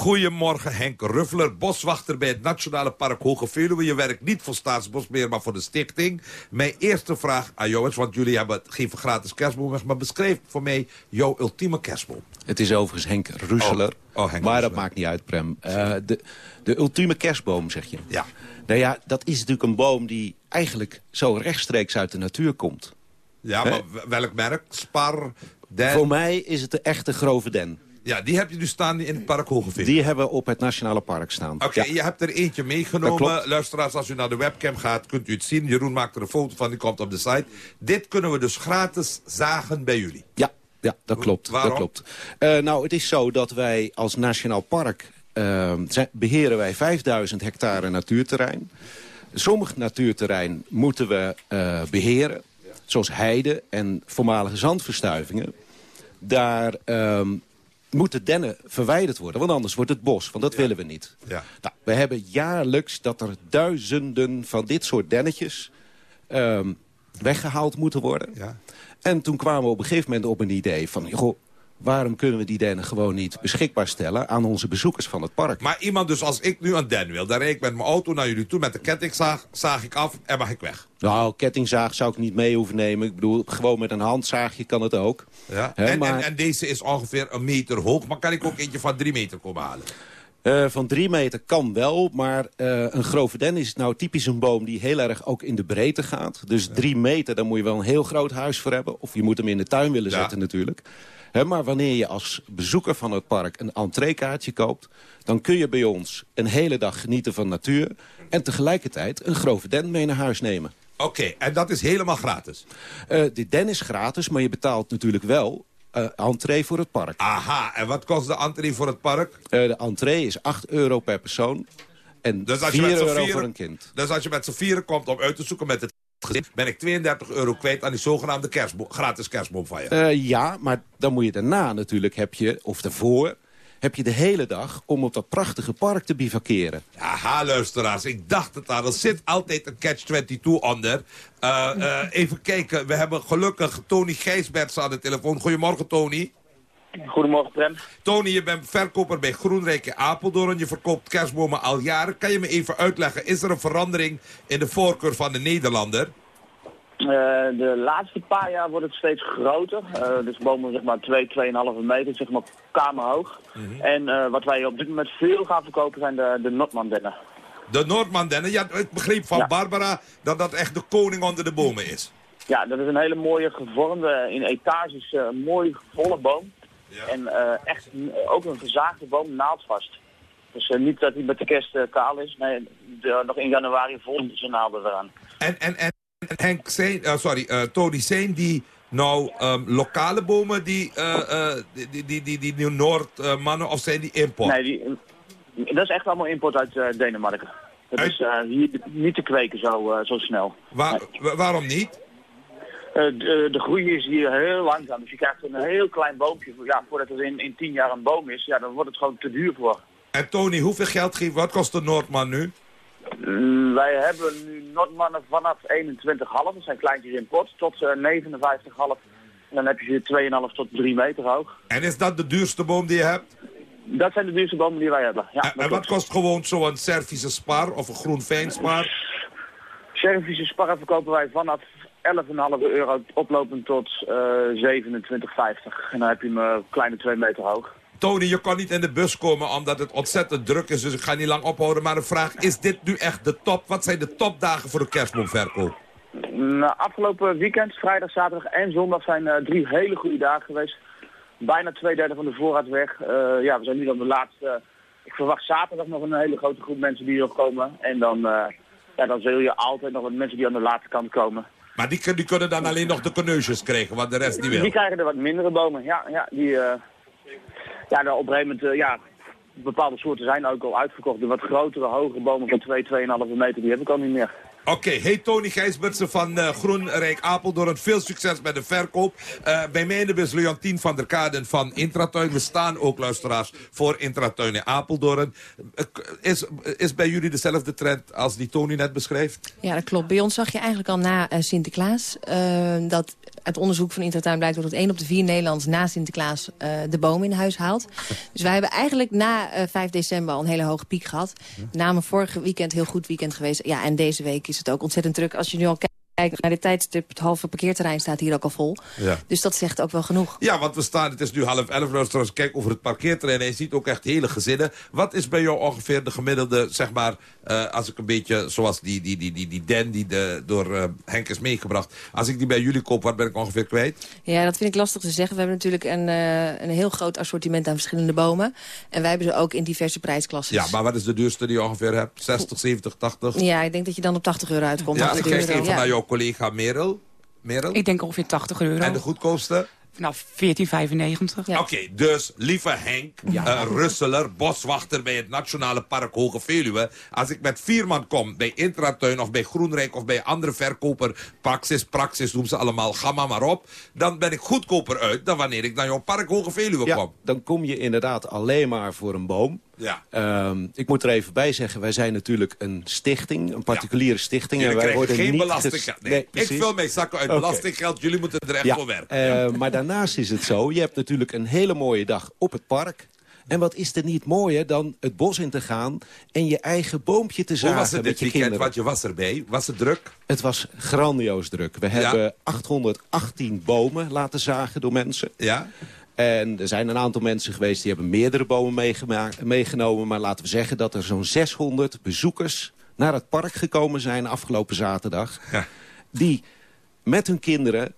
Goedemorgen Henk Ruffler, boswachter bij het Nationale Park Hoge Veluwe. Je werkt niet voor Staatsbosbeheer, maar voor de stichting. Mijn eerste vraag aan jou is, want jullie hebben het geven gratis kerstboom weg... maar beschrijf voor mij jouw ultieme kerstboom. Het is overigens Henk Russeler. Oh, Henk maar dat maakt niet uit, Prem. Eh, de, de ultieme kerstboom, zeg je. Ja. Nou ja, dat is natuurlijk een boom die eigenlijk zo rechtstreeks uit de natuur komt. Ja, maar welk merk? Spar, Den? Voor mij is het de echte grove den. Ja, die heb je dus staan in het Park Hoge Veluwe. Die hebben we op het Nationale Park staan. Oké, Ja. je hebt er eentje meegenomen. Luisteraars, als u naar de webcam gaat, kunt u het zien. Jeroen maakt er een foto van, die komt op de site. Dit kunnen we dus gratis zagen bij jullie. Ja, ja dat klopt. Waarom? Dat klopt. Eh, nou, het is zo dat wij als Nationaal Park... eh, zijn- beheren wij 5000 hectare natuurterrein. Sommig natuurterrein moeten we eh, beheren. Zoals heide en voormalige zandverstuivingen. Daar ehm, moeten dennen verwijderd worden. Want anders wordt het bos. Want dat willen we niet. Ja. Nou, we hebben jaarlijks dat er duizenden van dit soort dennetjes ehm, weggehaald moeten worden. En toen kwamen we op een gegeven moment op een idee van... Goh, waarom kunnen we die dennen gewoon niet beschikbaar stellen... aan onze bezoekers van het park? Maar iemand dus als ik nu een den wil, dan rijd ik met mijn auto naar jullie toe... met de kettingzaag, zaag ik af en mag ik weg. Nou, kettingzaag zou ik niet mee hoeven nemen. Ik bedoel, gewoon met een handzaagje kan het ook. Ja. En, maar- en, en deze is ongeveer een meter hoog. Maar kan ik ook eentje van drie meter komen halen? Eh, van drie meter kan wel, maar eh, een grove den is nou typisch een boom die heel erg ook in de breedte gaat. Dus drie meter, daar moet je wel een heel groot huis voor hebben. Of je moet hem in de tuin willen zetten natuurlijk. Maar wanneer je als bezoeker van het park een entreekaartje koopt... dan kun je bij ons een hele dag genieten van natuur... en tegelijkertijd een grove den mee naar huis nemen. Oké, en dat is helemaal gratis? Eh de den is gratis, maar je betaalt natuurlijk wel eh entree voor het park. Aha, en wat kost de entree voor het park? Eh, de entree is 8 euro per persoon en Dus als je 4 met z'n euro vieren- voor een kind. Dus als je met z'n vieren komt om uit te zoeken met het gezin... ben ik 32 euro kwijt aan die zogenaamde kerstbo gratis kerstboom van je. Eh, ja, maar dan moet je daarna natuurlijk, heb je, of daarvoor... heb je de hele dag om op dat prachtige park te bivakeren. Aha, luisteraars, ik dacht het al. Er zit altijd een catch-22 onder. Eh, even kijken, we hebben gelukkig Tony Gijsberts aan de telefoon. Goedemorgen, Tony. Goedemorgen, Prem. Tony, je bent verkoper bij Groenrijk in Apeldoorn. Je verkoopt kerstbomen al jaren. Kan je me even uitleggen, is er een verandering in de voorkeur van de Nederlander? Eh, de laatste paar jaar wordt het steeds groter. Eh, dus bomen zeg maar 2, 2,5 meter, zeg maar kamerhoog. En eh, wat wij op dit moment veel gaan verkopen zijn de, de Notmandennen. De Noordmandennen, ja, ik begreep van Ja. Barbara dat dat echt de koning onder de bomen is. Ja, dat is een hele mooie gevormde, in etages, mooi volle boom. En eh, echt ook een verzaagde boom, naaldvast. Dus eh, niet dat hij met de kerst eh, kaal is. Nee, de- nog in januari vol zijn naalden eraan. En, en, en Henk sorry, Tony, zijn die nou ehm, lokale bomen die, die, die, die, die, die Noordmannen of zijn die import? Nee, die, dat is echt allemaal import uit Denemarken. Dat is hier niet te kweken zo, zo snel. Waar, wa- waarom niet? Eh, de, de groei is hier heel langzaam. Dus je krijgt een heel klein boompje. Ja, voordat het in, in tien jaar een boom is, ja, dan wordt het gewoon te duur voor. En Tony, hoeveel geld geeft, wat kost de Noordman nu? Mm, wij hebben nu Noordmannen vanaf 21,5, dat zijn kleintjes import, tot eh 59,5. En dan heb je ze 2,5 tot 3 meter hoog. En is dat de duurste boom die je hebt? Dat zijn de duurste bomen die wij hebben. Ja, en en wat kost gewoon zo'n Servische spar of een groen fijnspar? Servische sparren verkopen wij vanaf 11,5 euro oplopend tot eh 27,50. En dan heb je hem eh, kleine 2 meter hoog. Tony, je kan niet in de bus komen omdat het ontzettend druk is, dus ik ga niet lang ophouden. Maar de vraag, is dit nu echt de top? Wat zijn de topdagen voor de kerstboomverkoop? Nou, afgelopen weekend, vrijdag, zaterdag en zondag zijn eh, drie hele goede dagen geweest. Bijna twee derde van de voorraad weg. Ja, we zijn nu dan de laatste. ik verwacht zaterdag nog een hele grote groep mensen die nog komen. En dan, ja, dan zul je altijd nog wat mensen die aan de laatste kant komen. Maar die, die kunnen dan alleen nog de kneusjes krijgen, want de rest niet wil. Die krijgen er wat mindere bomen. Ja, ja, die, eh, ja dan op een gegeven moment, eh, ja, bepaalde soorten zijn ook al uitverkocht. De wat grotere, hogere bomen van 2, 2,5 meter, die heb ik al niet meer. Oké, hey Tony Gijsbertsen van eh, Groenrijk Apeldoorn. Veel succes met de verkoop. Eh, bij mij in de bus Leontien van der Kaden van Intratuin. We staan ook, luisteraars, voor Intratuin in Apeldoorn. Eh, is, is bij jullie dezelfde trend als die Tony net beschrijft? Ja, dat klopt. Bij ons zag je eigenlijk al na Sinterklaas... dat uit onderzoek van Intertuin blijkt dat 1 op de 4 Nederlands na Sinterklaas eh, de boom in huis haalt. Dus wij hebben eigenlijk na eh, 5 december al een hele hoge piek gehad. Met name vorige weekend heel goed weekend geweest. Ja, en deze week is het ook ontzettend druk. Als je nu al kijkt naar de tijdstip, het halve parkeerterrein staat hier ook al vol. Ja. Dus dat zegt ook wel genoeg. Ja, want we staan, het is nu half elf, luisteraars. Kijk over het parkeerterrein en je ziet ook echt hele gezinnen. Wat is bij jou ongeveer de gemiddelde, zeg maar, eh, als ik een beetje, zoals die, die, die, die, die den die de, door eh, Henk is meegebracht. Als ik die bij jullie koop, wat ben ik ongeveer kwijt? Ja, dat vind ik lastig te zeggen. We hebben natuurlijk een, eh, een heel groot assortiment aan verschillende bomen. En wij hebben ze ook in diverse prijsklassen. Ja, maar wat is de duurste die je ongeveer hebt? 60, 70, 80? Ja, ik denk dat je dan op 80 euro uitkomt. Ja, 80 ik kijk even ja. naar jouw collega Merel. Merel? Ik denk ongeveer 80 euro. En de goedkoopste? Vanaf 14,95. Oké, dus lieve Henk, eh, Russeler, boswachter bij het Nationale Park Hoge Veluwe. Als ik met vier man kom bij Intratuin of bij Groenrijk of bij andere verkoper, Praxis, Praxis, noem ze allemaal, ga maar maar op. Dan ben ik goedkoper uit dan wanneer ik naar jouw Park Hoge Veluwe Ja, kom. dan kom je inderdaad alleen maar voor een boom. Ja. Ehm, ik moet er even bij zeggen, wij zijn natuurlijk een stichting, een particuliere stichting. Jullie en wij worden geen belastinggeld. Nee, ik vul mijn zakken uit belastinggeld. Jullie moeten er echt Ja, voor werken. eh, maar daarnaast is het zo, je hebt natuurlijk een hele mooie dag op het park. En wat is er niet mooier dan het bos in te gaan en je eigen boompje te Hoe zagen was het dit je weekend? kinderen. Want je was erbij. Was het druk? Het was grandioos druk. We hebben 818 bomen laten zagen door mensen. Ja. En er zijn een aantal mensen geweest die hebben meerdere bomen meegenomen. Maar laten we zeggen dat er zo'n 600 bezoekers naar het park gekomen zijn afgelopen zaterdag. Die met hun kinderen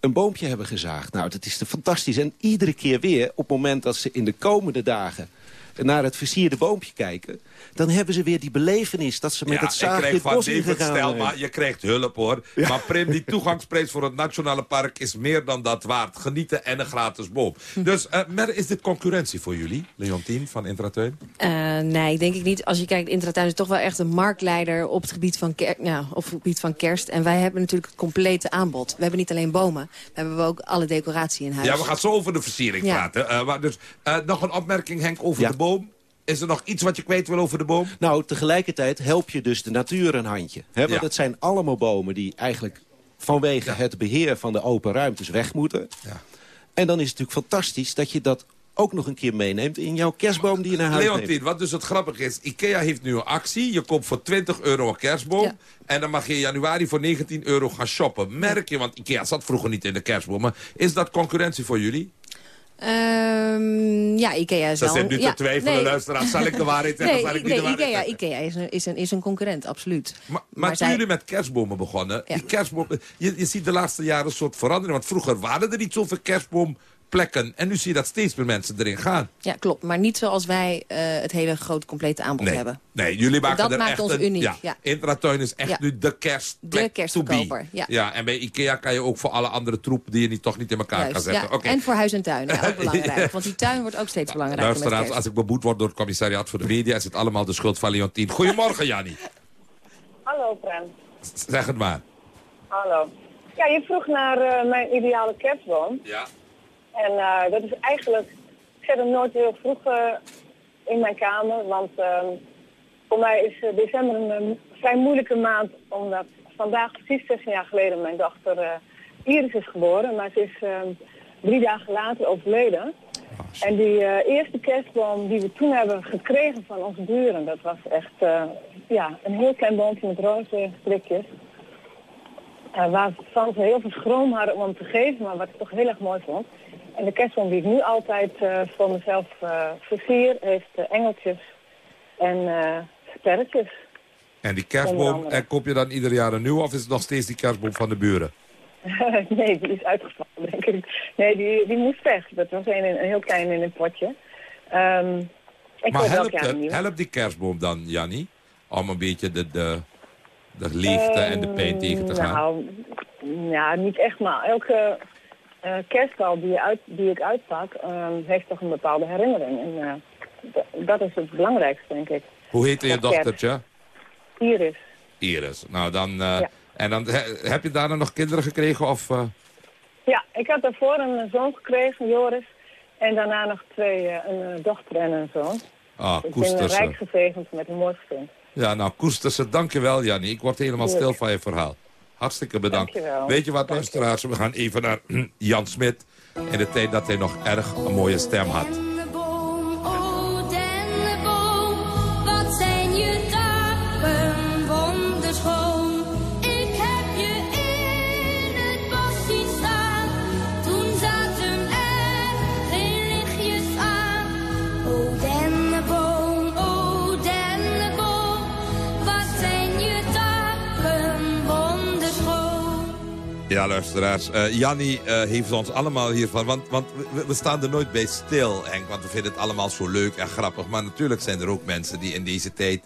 een boompje hebben gezaagd. Nou, dat is te fantastisch. En iedere keer weer, op het moment dat ze in de komende dagen naar het versierde boompje kijken... dan hebben ze weer die belevenis dat ze met ja, het zaagje het van bos ingegaan Stelma, zijn. je krijgt hulp hoor. Maar Prim, die toegangsprijs voor het Nationale Park is meer dan dat waard. Genieten en een gratis boom. Dus, eh Mer, is dit concurrentie voor jullie? Leontien van Intratuin? Eh, nee, denk ik niet. Als je kijkt, Intratuin is toch wel echt een marktleider op het gebied van, ker ja, op het gebied van kerst. En wij hebben natuurlijk het complete aanbod. We hebben niet alleen bomen, we hebben ook alle decoratie in huis. Ja, we gaan zo over de versiering Ja. praten. Eh, maar dus, eh, nog een opmerking, Henk, over Ja. de boom. Is er nog iets wat je kwijt wil over de boom? Nou, tegelijkertijd help je dus de natuur een handje. Hè? Want Ja. het zijn allemaal bomen die eigenlijk vanwege het beheer van de open ruimtes weg moeten. En dan is het natuurlijk fantastisch dat je dat ook nog een keer meeneemt in jouw kerstboom die je naar huis neemt. Leontien, wat dus het grappige is, IKEA heeft nu een actie. Je koopt voor 20 euro een kerstboom. En dan mag je in januari voor 19 euro gaan shoppen. Merk je, want IKEA zat vroeger niet in de kerstboom. Maar is dat concurrentie voor jullie? Ehm, ja, Ikea is Ze wel... zit nu te ja, twijfelen, nee. luisteraar. Zal ik de waarheid zeggen? Nee, Zal ik niet de waarheid Ikea, zeggen? Ikea is, een, is, een, is een concurrent, absoluut. Maar, maar toen zij- jullie met kerstbomen begonnen, die kerstbomen, je, je ziet de laatste jaren een soort verandering. Want vroeger waren er niet zoveel kerstboomplekken. En nu zie je dat steeds meer mensen erin gaan. Ja, klopt. Maar niet zoals wij eh, het hele grote complete aanbod Nee, hebben. nee jullie maken Dat er maakt echt ons een, uniek, Ja, ja. Intratuin is echt Ja. nu de kerstplek De kerstverkoper, to be. ja. en bij Ikea kan je ook voor alle andere troep die je niet, toch niet in elkaar kan zetten. ja. En voor huis en tuin, ja, ook belangrijk. Ja. Want die tuin wordt ook steeds belangrijker met Luisteraars, kerst. als ik beboet word door het commissariat voor de media... is het allemaal de schuld van Leontien. Goedemorgen, Jannie. Hallo, Prem. Zeg het maar. Hallo. Ja, je vroeg naar eh, mijn ideale kerstboom. Ja. En eh, dat is eigenlijk... Ik zet hem nooit heel vroeg eh, in mijn kamer, want ehm, voor mij is eh, december een vrij moeilijke maand, omdat vandaag precies 16 jaar geleden mijn dochter Iris is geboren, maar ze is ehm, drie dagen later overleden. En die eerste kerstboom die we toen hebben gekregen van onze buren, dat was echt ja, een heel klein boompje met roze strikjes. Uh, waarvan ze heel veel schroom hadden om hem te geven, maar wat ik toch heel erg mooi vond. En de kerstboom die ik nu altijd eh, voor mezelf eh, versier, heeft eh, engeltjes en sterretjes. En die kerstboom, en koop je dan ieder jaar een nieuw... of is het nog steeds die kerstboom van de buren? nee, die is uitgevallen, denk ik. Nee, die, die moest weg. Dat was een, een heel klein in een potje. Ehm ik maar helpt, het, die kerstboom dan, Jannie? Om een beetje de, de, de leegte en de pijn tegen te gaan? Nou, ja, niet echt, maar elke eh kerstbal die, uit, die ik uitpak, ehm, heeft toch een bepaalde herinnering. En eh, dat is het belangrijkste, denk ik. Hoe heette je dochtertje? Iris. Iris. Nou, dan... eh, Ja. En dan he- heb je daarna nog kinderen gekregen? Of, eh, Ja, ik had daarvoor een zoon gekregen, Joris. En daarna nog twee, eh, een eh, dochter en een zoon. ah, ik ben eh, ze. rijk gezegend met een mooi gezin. Ja, nou, koester ze. Dankjewel, Jannie. Ik word helemaal stil van je verhaal. Hartstikke bedankt. Dankjewel. Weet je wat, luisteraars? We gaan even naar Jan Smit. In de tijd dat hij nog erg een mooie stem had. Ja, luisteraars. eh Jannie eh, heeft ons allemaal hiervan... Want, want we, we staan er nooit bij stil, Henk. Want we vinden het allemaal zo leuk en grappig. Maar natuurlijk zijn er ook mensen die in deze tijd...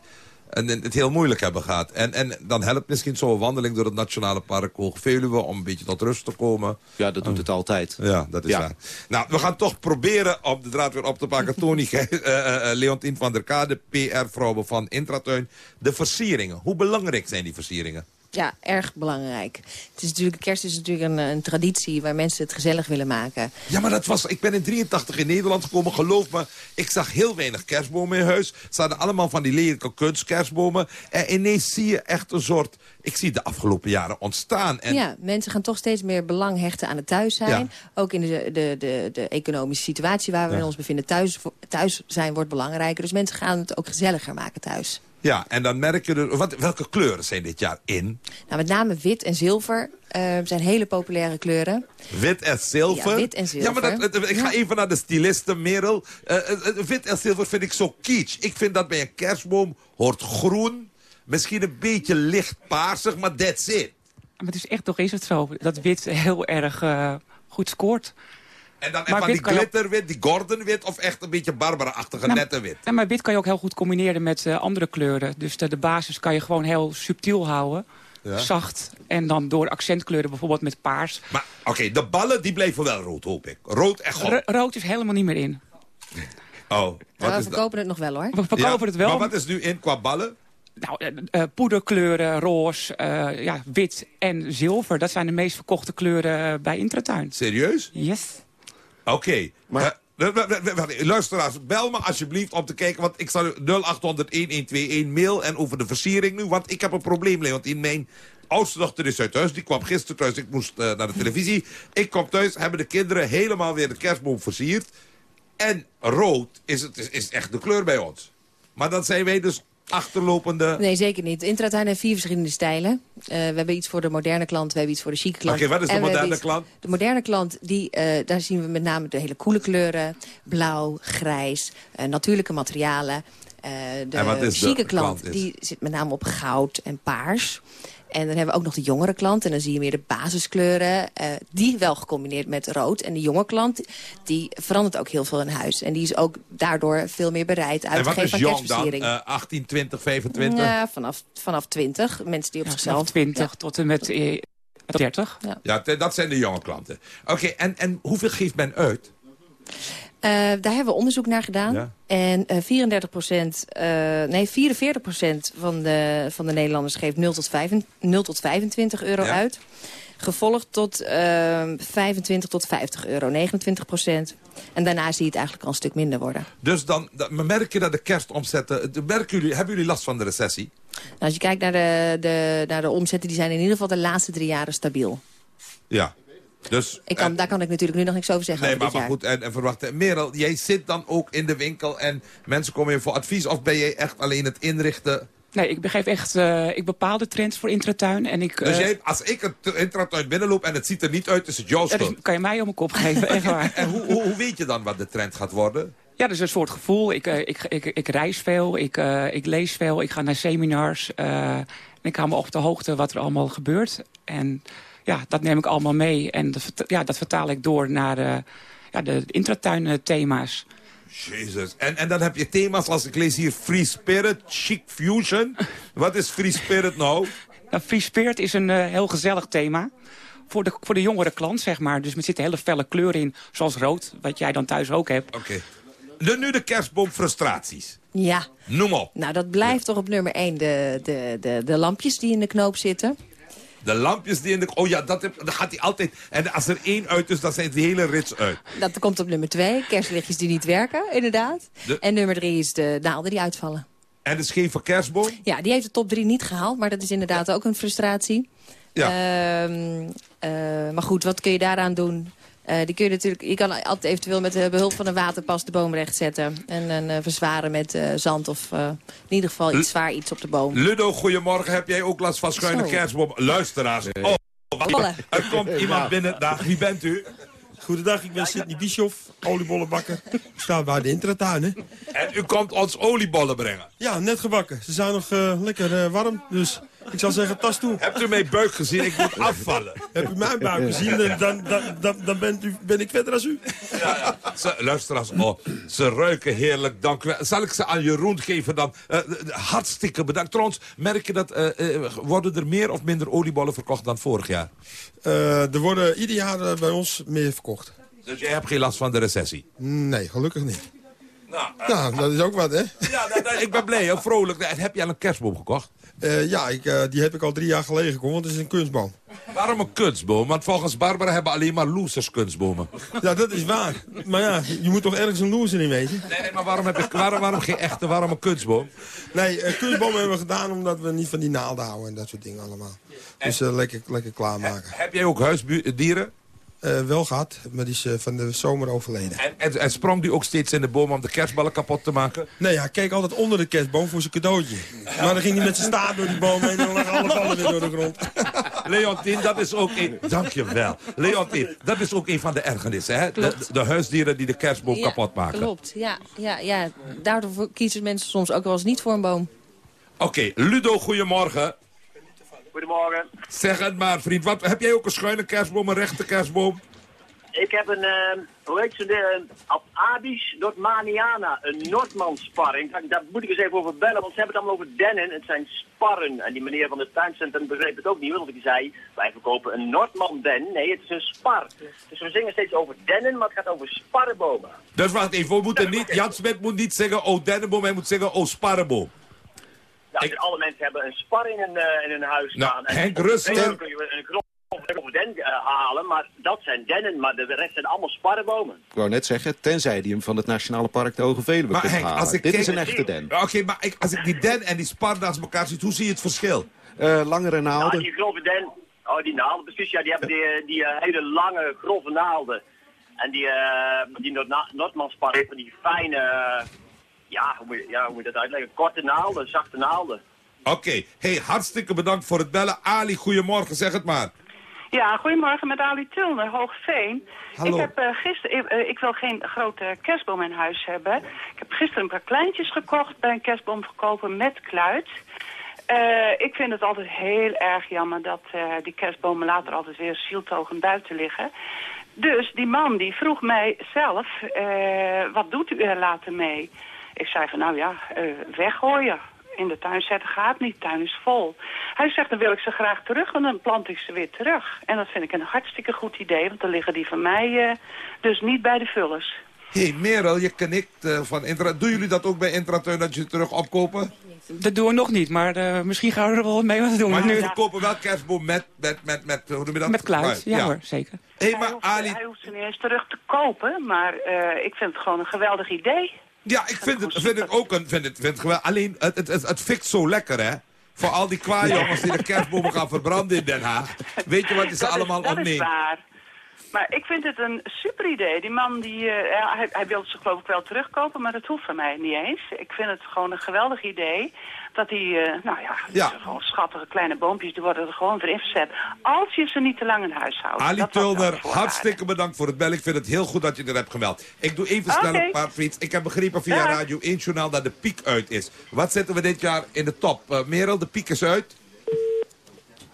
en- en het heel moeilijk hebben gehad. En, en dan helpt misschien zo'n wandeling door het Nationale Park Hoogveluwe... om een beetje tot rust te komen. Ja, dat doet het altijd. Ja, dat is Ja. waar. Nou, we gaan toch proberen om de draad weer op te pakken. Tony eh, eh, Leontien van der Kade, PR-vrouwen van Intratuin. De versieringen. Hoe belangrijk zijn die versieringen? Ja, erg belangrijk. Het is natuurlijk, kerst is natuurlijk een, een traditie waar mensen het gezellig willen maken. Ja, maar dat was, ik ben in 83 in Nederland gekomen, geloof me. Ik zag heel weinig kerstbomen in huis. Ze hadden allemaal van die lelijke kunstkerstbomen. En ineens zie je echt een soort... Ik zie de afgelopen jaren ontstaan. En Ja, mensen gaan toch steeds meer belang hechten aan het thuis zijn. Ja. Ook in de, de, de, de economische situatie waar we Ja. ons bevinden. Thuis, thuis zijn wordt belangrijker. Dus mensen gaan het ook gezelliger maken thuis. Ja, en dan merk je... Er, wat, welke kleuren zijn dit jaar in? Nou, met name wit en zilver eh, zijn hele populaire kleuren. Wit en zilver? Ja, wit en zilver. Ja, maar dat, het- ik ga even naar de styliste, Merel. Eh, eh, eh, wit en zilver vind ik zo kitsch. Ik vind dat bij een kerstboom hoort groen. Misschien een beetje licht paarsig, maar that's it. Maar het is echt, toch is het zo, dat wit heel erg eh, goed scoort. En dan Maar van wit die ook- glitterwit, die Gordon-wit... of echt een beetje Barbara-achtige Nou, nette wit? Ja, maar wit kan je ook heel goed combineren met eh, andere kleuren. Dus de, de basis kan je gewoon heel subtiel houden. Ja. Zacht. En dan door accentkleuren, bijvoorbeeld met paars. Maar oké, de ballen die blijven wel rood, hoop ik. Rood en goud. Ro- rood is helemaal niet meer in. Oh, Nou, wat we is dat? verkopen het nog wel hoor. We verkopen Ja, het wel. Maar wat is nu in qua ballen? Nou, eh, eh, poederkleuren, roze, eh, ja, wit en zilver. Dat zijn de meest verkochte kleuren bij Intratuin. Serieus? Yes. Oké. Maar... Luisteraars, bel me alsjeblieft om te kijken. Want ik zal u 0800-1121 mail en over de versiering nu. Want ik heb een probleem, want in mijn oudste dochter is uit huis. Die kwam gisteren thuis. Ik moest eh, naar de televisie. Ik kom thuis, hebben de kinderen helemaal weer de kerstboom versierd. En rood is, het, is, is echt de kleur bij ons. Maar dan zijn wij dus achterlopende... Nee, zeker niet. Intratuin heeft vier verschillende stijlen. Eh, we hebben iets voor de moderne klant, we hebben iets voor de chique klant. Oké, wat is de moderne iets- klant? De moderne klant, die, eh, daar zien we met name de hele coole kleuren. Blauw, grijs, eh, natuurlijke materialen. De chique klant, klant die zit met name op goud en paars. En dan hebben we ook nog de jongere klant. En dan zie je meer de basiskleuren. eh, die wel gecombineerd met rood. En de jonge klant, die verandert ook heel veel in huis. En die is ook daardoor veel meer bereid uit en te wat geven is aan jong dan? kerstversiering. Eh 18, 20, 25? Ja, vanaf, vanaf 20. Mensen die op zichzelf... Vanaf 20 tot en met eh, 30. Ja. Ja, dat zijn de jonge klanten. Oké, en, en hoeveel geeft men uit? Eh, daar hebben we onderzoek naar gedaan. Ja. En eh 34 procent, eh, nee 44 procent van de, van de Nederlanders geeft 0 tot, 5, 0 tot 25 euro Ja. uit. Gevolgd tot eh 25 tot 50 euro, 29 procent. En daarna zie je het eigenlijk al een stuk minder worden. Dus dan, merk je dat de kerstomzetten... Merken jullie, hebben jullie last van de recessie? Nou, als je kijkt naar de, de, naar de omzetten, die zijn in ieder geval de laatste drie jaren stabiel. Ja. Dus, Ik kan, daar kan ik natuurlijk nu nog niks over zeggen. nee, over maar, goed, en, en verwachten. Merel, jij zit dan ook in de winkel en mensen komen je voor advies... of ben jij echt alleen het inrichten? Nee, ik begeef echt, eh, ik bepaal de trends voor Intratuin. En ik, Dus eh, jij, als ik het intratuin binnenloop en het ziet er niet uit, is het jouw ja, dus schuld. kan je mij om mijn kop geven, echt waar. En hoe, hoe, hoe weet je dan wat de trend gaat worden? Ja, dat is een soort gevoel. Ik, eh, ik, ik, ik reis veel, ik, eh, ik lees veel, ik ga naar seminars. eh, en ik hou me op de hoogte wat er allemaal gebeurt. En ja, dat neem ik allemaal mee. En dat, vert- ja, dat vertaal ik door naar eh, ja, de intratuin thema's. Jezus. En, en dan heb je thema's als ik lees hier Free Spirit, Chic Fusion. Wat is Free Spirit nou? Nou, Free Spirit is een eh, heel gezellig thema. Voor de, voor de jongere klant, zeg maar. Dus er zitten hele felle kleuren in, zoals rood, wat jij dan thuis ook hebt. Oké. Nu, nu de kerstboom frustraties. Ja, Noem op. nou dat blijft toch op nummer 1 de, de, de, de lampjes die in de knoop zitten. De lampjes die in de... Oh ja, dat, heb, dat gaat hij altijd... En als er één uit is, dan zijn die hele rits uit. Dat komt op nummer 2. Kerstlichtjes die niet werken, inderdaad. De- En nummer 3 is de naalden die uitvallen. En de scheve kerstboom? Ja, die heeft de top 3 niet gehaald, maar dat is inderdaad ook een frustratie. Ja. Ehm, eh, maar goed, wat kun je daaraan doen? Eh, die kun je natuurlijk, je kan altijd eventueel met de behulp van een waterpas de boom recht zetten. En, en eh, verzwaren met eh, zand of eh, in ieder geval iets zwaar iets op de boom. Ludo, goedemorgen. Heb jij ook last van schuine kerstboom? Luisteraars. Oh, wat- er komt iemand binnen. Dag, wie bent u? Goedendag, ik ben Sidney Bischoff, oliebollenbakker. Ik sta bij de intratuin, hè? En u komt ons oliebollen brengen. Ja, net gebakken. Ze zijn nog eh, lekker warm, dus ik zou zeggen tas toe. Hebt u mijn buik gezien? Ik moet afvallen. Heb u mijn buik gezien, dan, dan, dan, dan, bent u, ben ik verder als u. Ze, luisteraars, oh, ze ruiken heerlijk. Dank u wel. Zal ik ze aan Jeroen geven dan? Eh, eh, hartstikke bedankt. Trouwens, merk je dat, eh, worden er meer of minder oliebollen verkocht dan vorig jaar? Er worden ieder jaar bij ons meer verkocht. Dus jij hebt geen last van de recessie? Nee, gelukkig niet. Nou, Nou, dat is ook wat, hè? Ja, nou, nou, ik ben blij, hè, vrolijk. Heb je al een kerstboom gekocht? Eh, ja, ik, eh, die heb ik al drie jaar geleden gekomen, want het is een kunstboom. Waarom een kunstboom? Want volgens Barbara hebben alleen maar losers kunstbomen. Ja, dat is waar. Maar ja, je moet toch ergens een loser in weten? Nee, nee maar waarom, heb ik, waarom, waarom geen echte, waarom een kunstboom? Nee, eh, kunstbomen hebben we gedaan omdat we niet van die naalden houden en dat soort dingen allemaal. Dus lekker, lekker klaarmaken. Heb jij ook huisdieren? Eh, wel gehad, maar die is eh, van de zomer overleden. En, en, en sprong die ook steeds in de boom om de kerstballen kapot te maken? Nee, hij keek altijd onder de kerstboom voor zijn cadeautje. Maar dan ging hij met zijn staart door die boom heen en dan lagen alle ballen weer door de grond. Leontien, dat is ook een... Dankjewel. Leontien, dat is ook een van de ergernissen, hè? De, de huisdieren die de kerstboom Ja, kapot maken. Klopt, ja, ja, ja. Daardoor kiezen mensen soms ook wel eens niet voor een boom. Oké, Ludo, goedemorgen. Goedemorgen. Zeg het maar, vriend. Wat, heb jij ook een schuine kerstboom, een rechte kerstboom? Ik heb een, eh, hoe heet ze, de, op Abis Noordmaniana, een Noordman-sparring. Daar, daar moet ik eens even over bellen, want ze hebben het allemaal over dennen. Het zijn sparren. En die meneer van het tuincentrum begreep het ook niet, want ik zei, wij verkopen een Noordman-den. Nee, het is een spar. Dus we zingen steeds over dennen, maar het gaat over sparrenbomen. Dus wacht even, we moeten niet... Jan Smit moet niet zeggen, oh dennenboom, hij moet zeggen, oh sparrenboom. Dus alle mensen hebben een spar in hun, eh, in hun huis Nou, staan. En Henk dan Russler- kun je een grove den eh, halen, maar dat zijn dennen, maar de rest zijn allemaal sparrenbomen. Ik wou net zeggen, tenzij die hem van het Nationale Park de Hoge Veluwe Maar kunt Henk, halen. als ik Dit kijk- is een echte den. Oké, maar ik, als ik die den en die spar naast elkaar ziet, hoe zie je het verschil? Eh, langere naalden. die grove den, oh die naalden, precies, ja, die hebben die, die hele lange, grove naalden. En die, uh, die Noord heeft van die fijne, ja, hoe moet, je, ja, hoe moet je dat uitleggen? Korte naalden, zachte naalden. Oké, hey, hartstikke bedankt voor het bellen. Ali, goedemorgen, zeg het maar. Ja, goedemorgen met Ali Tulner, Hoogveen. Hallo. Ik heb uh, gisteren, ik, uh, ik wil geen grote kerstboom in huis hebben. Ik heb gisteren een paar kleintjes gekocht bij een kerstboomverkoper met kluit. Uh, ik vind het altijd heel erg jammer dat die kerstbomen later altijd weer zieltogend buiten liggen. Dus die man die vroeg mij zelf, wat doet u er later mee? Ik zei van nou ja, weggooien in de tuin zetten gaat niet, de tuin is vol. Hij zegt, dan wil ik ze graag terug en dan plant ik ze weer terug. En dat vind ik een hartstikke goed idee, want dan liggen die van mij uh, dus niet bij de vullers. Hé, hey, Merel, je knikt uh, van Intra. Doen jullie dat ook bij Intratuin, dat je ze terug opkopen? Dat doen we nog niet, maar uh, misschien gaan we er wel mee wat doen. Maar nu we kopen wel kerstboom met, met, met, met, hoe noem je dat? Met kluit, ja, ja, hoor, zeker. Hey, maar hij, hoeft, Ali... hij hoeft ze niet eens terug te kopen, maar ik vind het gewoon een geweldig idee. Ja, ik vind het, vind het ook een, vind het, vind het geweldig. Alleen, het, het, het, het fikt zo lekker, hè? Voor al die kwaaijongens die de kerstbomen gaan verbranden in Den Haag. Weet je wat die ze allemaal is, dat? Is waar. Maar ik vind het een super idee. Die man, die, uh, hij, hij wilde ze geloof ik wel terugkopen, maar dat hoeft van mij niet eens. Ik vind het gewoon een geweldig idee dat die, uh, nou ja, ja. gewoon schattige kleine boompjes, die worden er gewoon weer ingezet. Als je ze niet te lang in huis houdt. Ali Tulner, hartstikke bedankt voor het bellen. Ik vind het heel goed dat je er hebt gemeld. Ik doe even snel okay. een paar tweets. Ik heb begrepen via ja. Radio 1 Journaal dat de piek uit is. Wat zetten we dit jaar in de top? Uh, Merel, de piek is uit?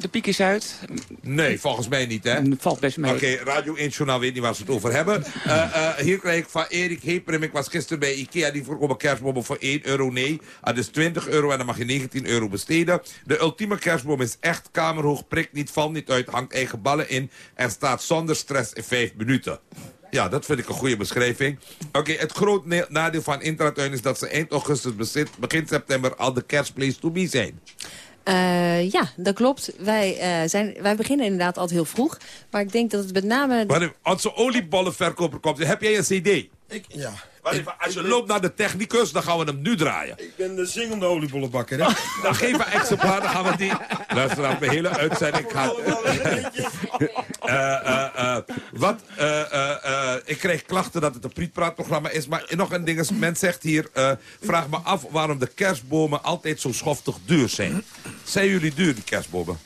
De piek is uit. Nee, volgens mij niet, hè? Valt best mee. Oké, okay, Radio 1 Journaal weet niet waar ze het over hebben. Uh, uh, hier krijg ik van Erik Heperim. Ik was gisteren bij Ikea. Die verkopen kerstbomen voor 1 euro. Nee, dat is 20 euro en dan mag je 19 euro besteden. De ultieme kerstboom is echt kamerhoog. Prikt niet, valt niet uit, hangt eigen ballen in. En staat zonder stress in 5 minuten. Ja, dat vind ik een goede beschrijving. Oké, okay, het groot nadeel van Intratuin is dat ze eind augustus, begin september al de kerstplace to be zijn. Uh, ja, dat klopt. Wij, uh, zijn, wij beginnen inderdaad altijd heel vroeg. Maar ik denk dat het met name... Maar als een oliebollenverkoper komt, heb jij een cd? Ik, ja. Even, als je loopt naar de technicus, dan gaan we hem nu draaien. Ik ben de zingende oliebollenbakker, hè? dan geef een exemplaar, dan gaan we die... Luister naar mijn hele uitzending. Gaat... wat, ik krijg klachten dat het een prietpraatprogramma is. Maar nog een ding is, men zegt hier... vraag me af waarom de kerstbomen altijd zo schoftig duur zijn. Zijn jullie duur, die kerstbomen?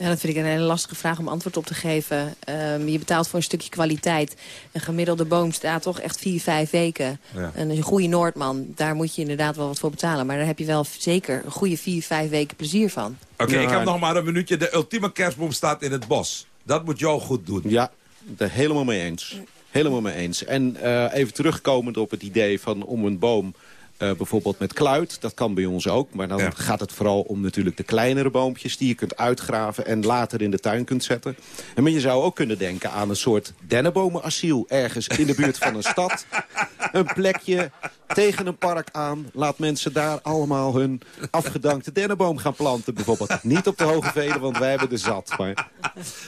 Ja, dat vind ik een hele lastige vraag om antwoord op te geven. Um, je betaalt voor een stukje kwaliteit. Een gemiddelde boom staat toch echt vier, vijf weken. Ja. En een goede Noordman, daar moet je inderdaad wel wat voor betalen. Maar daar heb je wel zeker een goede vier, vijf weken plezier van. Oké, okay, ja. ik heb nog maar een minuutje. De ultieme kerstboom staat in het bos. Dat moet jou goed doen. Ja, daar helemaal mee eens. Helemaal mee eens. En uh, even terugkomend op het idee van om een boom eh, bijvoorbeeld met kluit. Dat kan bij ons ook. Maar dan gaat het vooral om natuurlijk de kleinere boompjes... die je kunt uitgraven en later in de tuin kunt zetten. En maar je zou ook kunnen denken aan een soort dennenbomenasiel... ergens in de buurt van een stad. Een plekje tegen een park aan. Laat mensen daar allemaal hun afgedankte dennenboom gaan planten. Bijvoorbeeld niet op de Hoge Velen, want wij hebben er zat. Maar...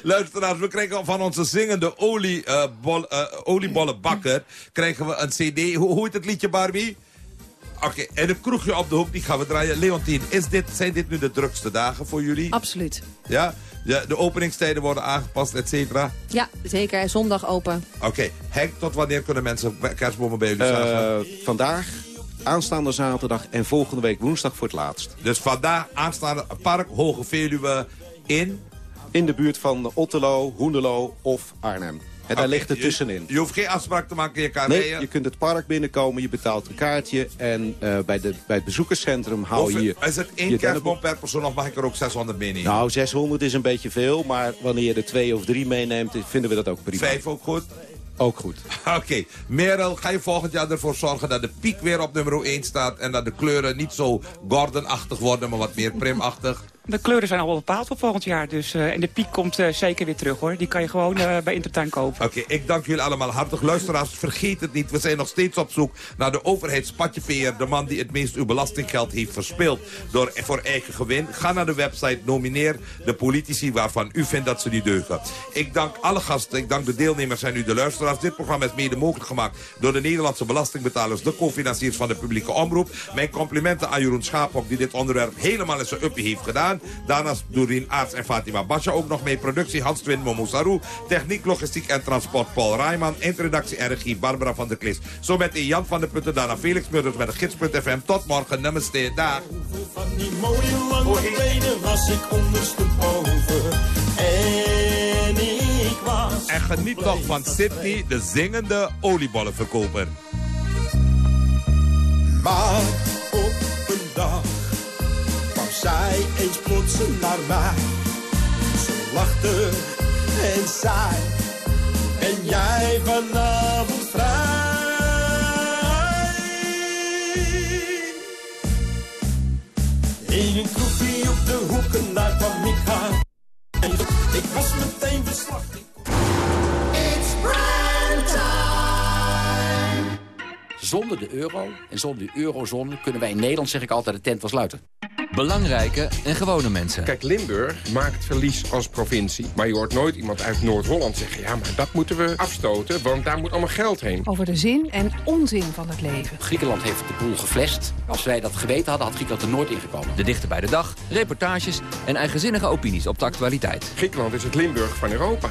Luisteraars, we krijgen van onze zingende olie, bol- eh, oliebollenbakker... krijgen we een cd. Hoe, hoe heet het liedje, Barbie? Oké, en een kroegje op de hoek, die gaan we draaien. Leontien, is dit, zijn dit nu de drukste dagen voor jullie? Absoluut. Ja? ja de openingstijden worden aangepast, et cetera? Ja, zeker. Zondag open. Oké, Henk, tot wanneer kunnen mensen kerstbomen bij jullie zagen? Eh, vandaag, aanstaande zaterdag en volgende week woensdag voor het laatst. Dus vandaag aanstaande Park Hoge Veluwe in? In de buurt van Otterlo, Hoenderlo of Arnhem. En daar ligt het je- tussenin. Je hoeft geen afspraak te maken, je kan Nee, rijden. je kunt het park binnenkomen, je betaalt een kaartje... en eh, bij, de, bij het bezoekerscentrum hou je... Hoeveel- is het één je kerstboom per persoon of mag ik er ook 600 meenemen? Nou, 600 is een beetje veel, maar wanneer je er twee of drie meeneemt... vinden we dat ook prima. Vijf ook goed? Ook goed. Oké, Merel, ga je volgend jaar ervoor zorgen dat de piek weer op nummer 1 staat... en dat de kleuren niet zo Gordon-achtig worden, maar wat meer primachtig? De kleuren zijn al bepaald voor volgend jaar. Dus, eh, en de piek komt eh, zeker weer terug hoor. Die kan je gewoon eh, bij Intertuin kopen. Oké, ik dank jullie allemaal hartelijk. Luisteraars, vergeet het niet. We zijn nog steeds op zoek naar de overheidspatjeveer. De man die het meest uw belastinggeld heeft verspeeld door, voor eigen gewin. Ga naar de website, nomineer de politici waarvan u vindt dat ze niet deugen. Ik dank alle gasten, ik dank de deelnemers en u de luisteraars. Dit programma is mede mogelijk gemaakt door de Nederlandse belastingbetalers... de co-financiers van de publieke omroep. Mijn complimenten aan Jeroen Schaaphok die dit onderwerp helemaal in zijn uppie heeft gedaan. Daarnaast Doreen Aarts en Fatima Basja ook nog mee. Productie Hans Twin Momosaru. Techniek, logistiek en transport Paul Rijman. Introductie en regie Barbara van der Klis. Zo met Jan van der Putten, daarna Felix Murders met de gids.fm. Tot morgen, namaste, dag. Van die mooie lange benen was ik ondersteboven. En ik was... En geniet nog van Sydney, de zingende oliebollenverkoper. Maar op een dag zij eens plotseling naar mij. Ze lachte en zei, en jij vanavond vrij. In een kroegje op de hoek en daar kwam ik haar. En ik was meteen verslag. It's prime time. Zonder de euro en zonder de eurozone kunnen wij in Nederland, zeg ik altijd, de tent wel sluiten. Belangrijke en gewone mensen. Kijk, Limburg maakt verlies als provincie. Maar je hoort nooit iemand uit Noord-Holland zeggen... ja, maar dat moeten we afstoten, want daar moet allemaal geld heen. Over de zin en onzin van het leven. Griekenland heeft de boel geflasht. Als wij dat geweten hadden, had Griekenland er nooit ingekomen. De dichter bij de dag, reportages en eigenzinnige opinies op de actualiteit. Griekenland is het Limburg van Europa.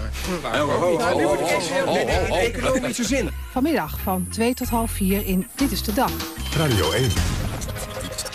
Economische zin. Vanmiddag van 2 tot half 4 in Dit is de Dag. Radio 1.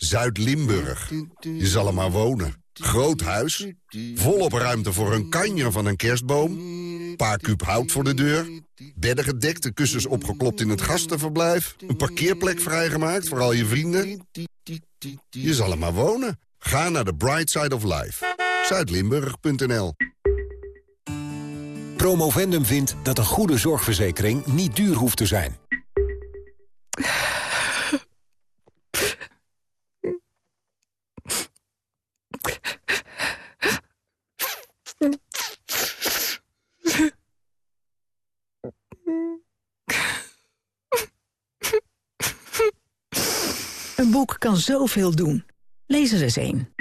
Zuid-Limburg. Je zal er maar wonen. Groot huis, volop ruimte voor een kanjer van een kerstboom... paar kuub hout voor de deur, bedden gedekt, de kussens opgeklopt in het gastenverblijf... een parkeerplek vrijgemaakt voor al je vrienden. Je zal er maar wonen. Ga naar de Bright Side of Life. Zuidlimburg.nl Promovendum vindt dat een goede zorgverzekering niet duur hoeft te zijn. Een boek kan zoveel doen. Lees er eens een.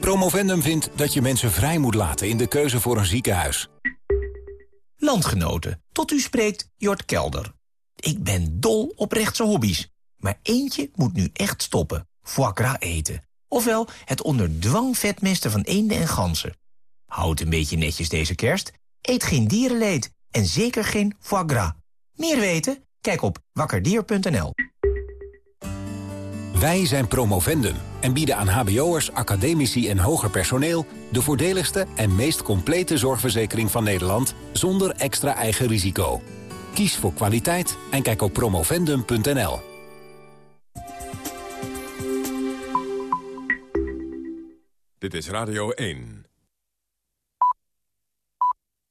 Promovendum vindt dat je mensen vrij moet laten in de keuze voor een ziekenhuis. Landgenoten, tot u spreekt Jort Kelder. Ik ben dol op rechtse hobby's. Maar eentje moet nu echt stoppen. Foie gras eten. Ofwel het onder dwang vetmesten van eenden en ganzen. Houd een beetje netjes deze kerst. Eet geen dierenleed en zeker geen foie gras. Meer weten? Kijk op wakkerdier.nl. Wij zijn Promovendum en bieden aan hbo'ers, academici en hoger personeel... de voordeligste en meest complete zorgverzekering van Nederland... zonder extra eigen risico. Kies voor kwaliteit en kijk op promovendum.nl. Dit is Radio 1.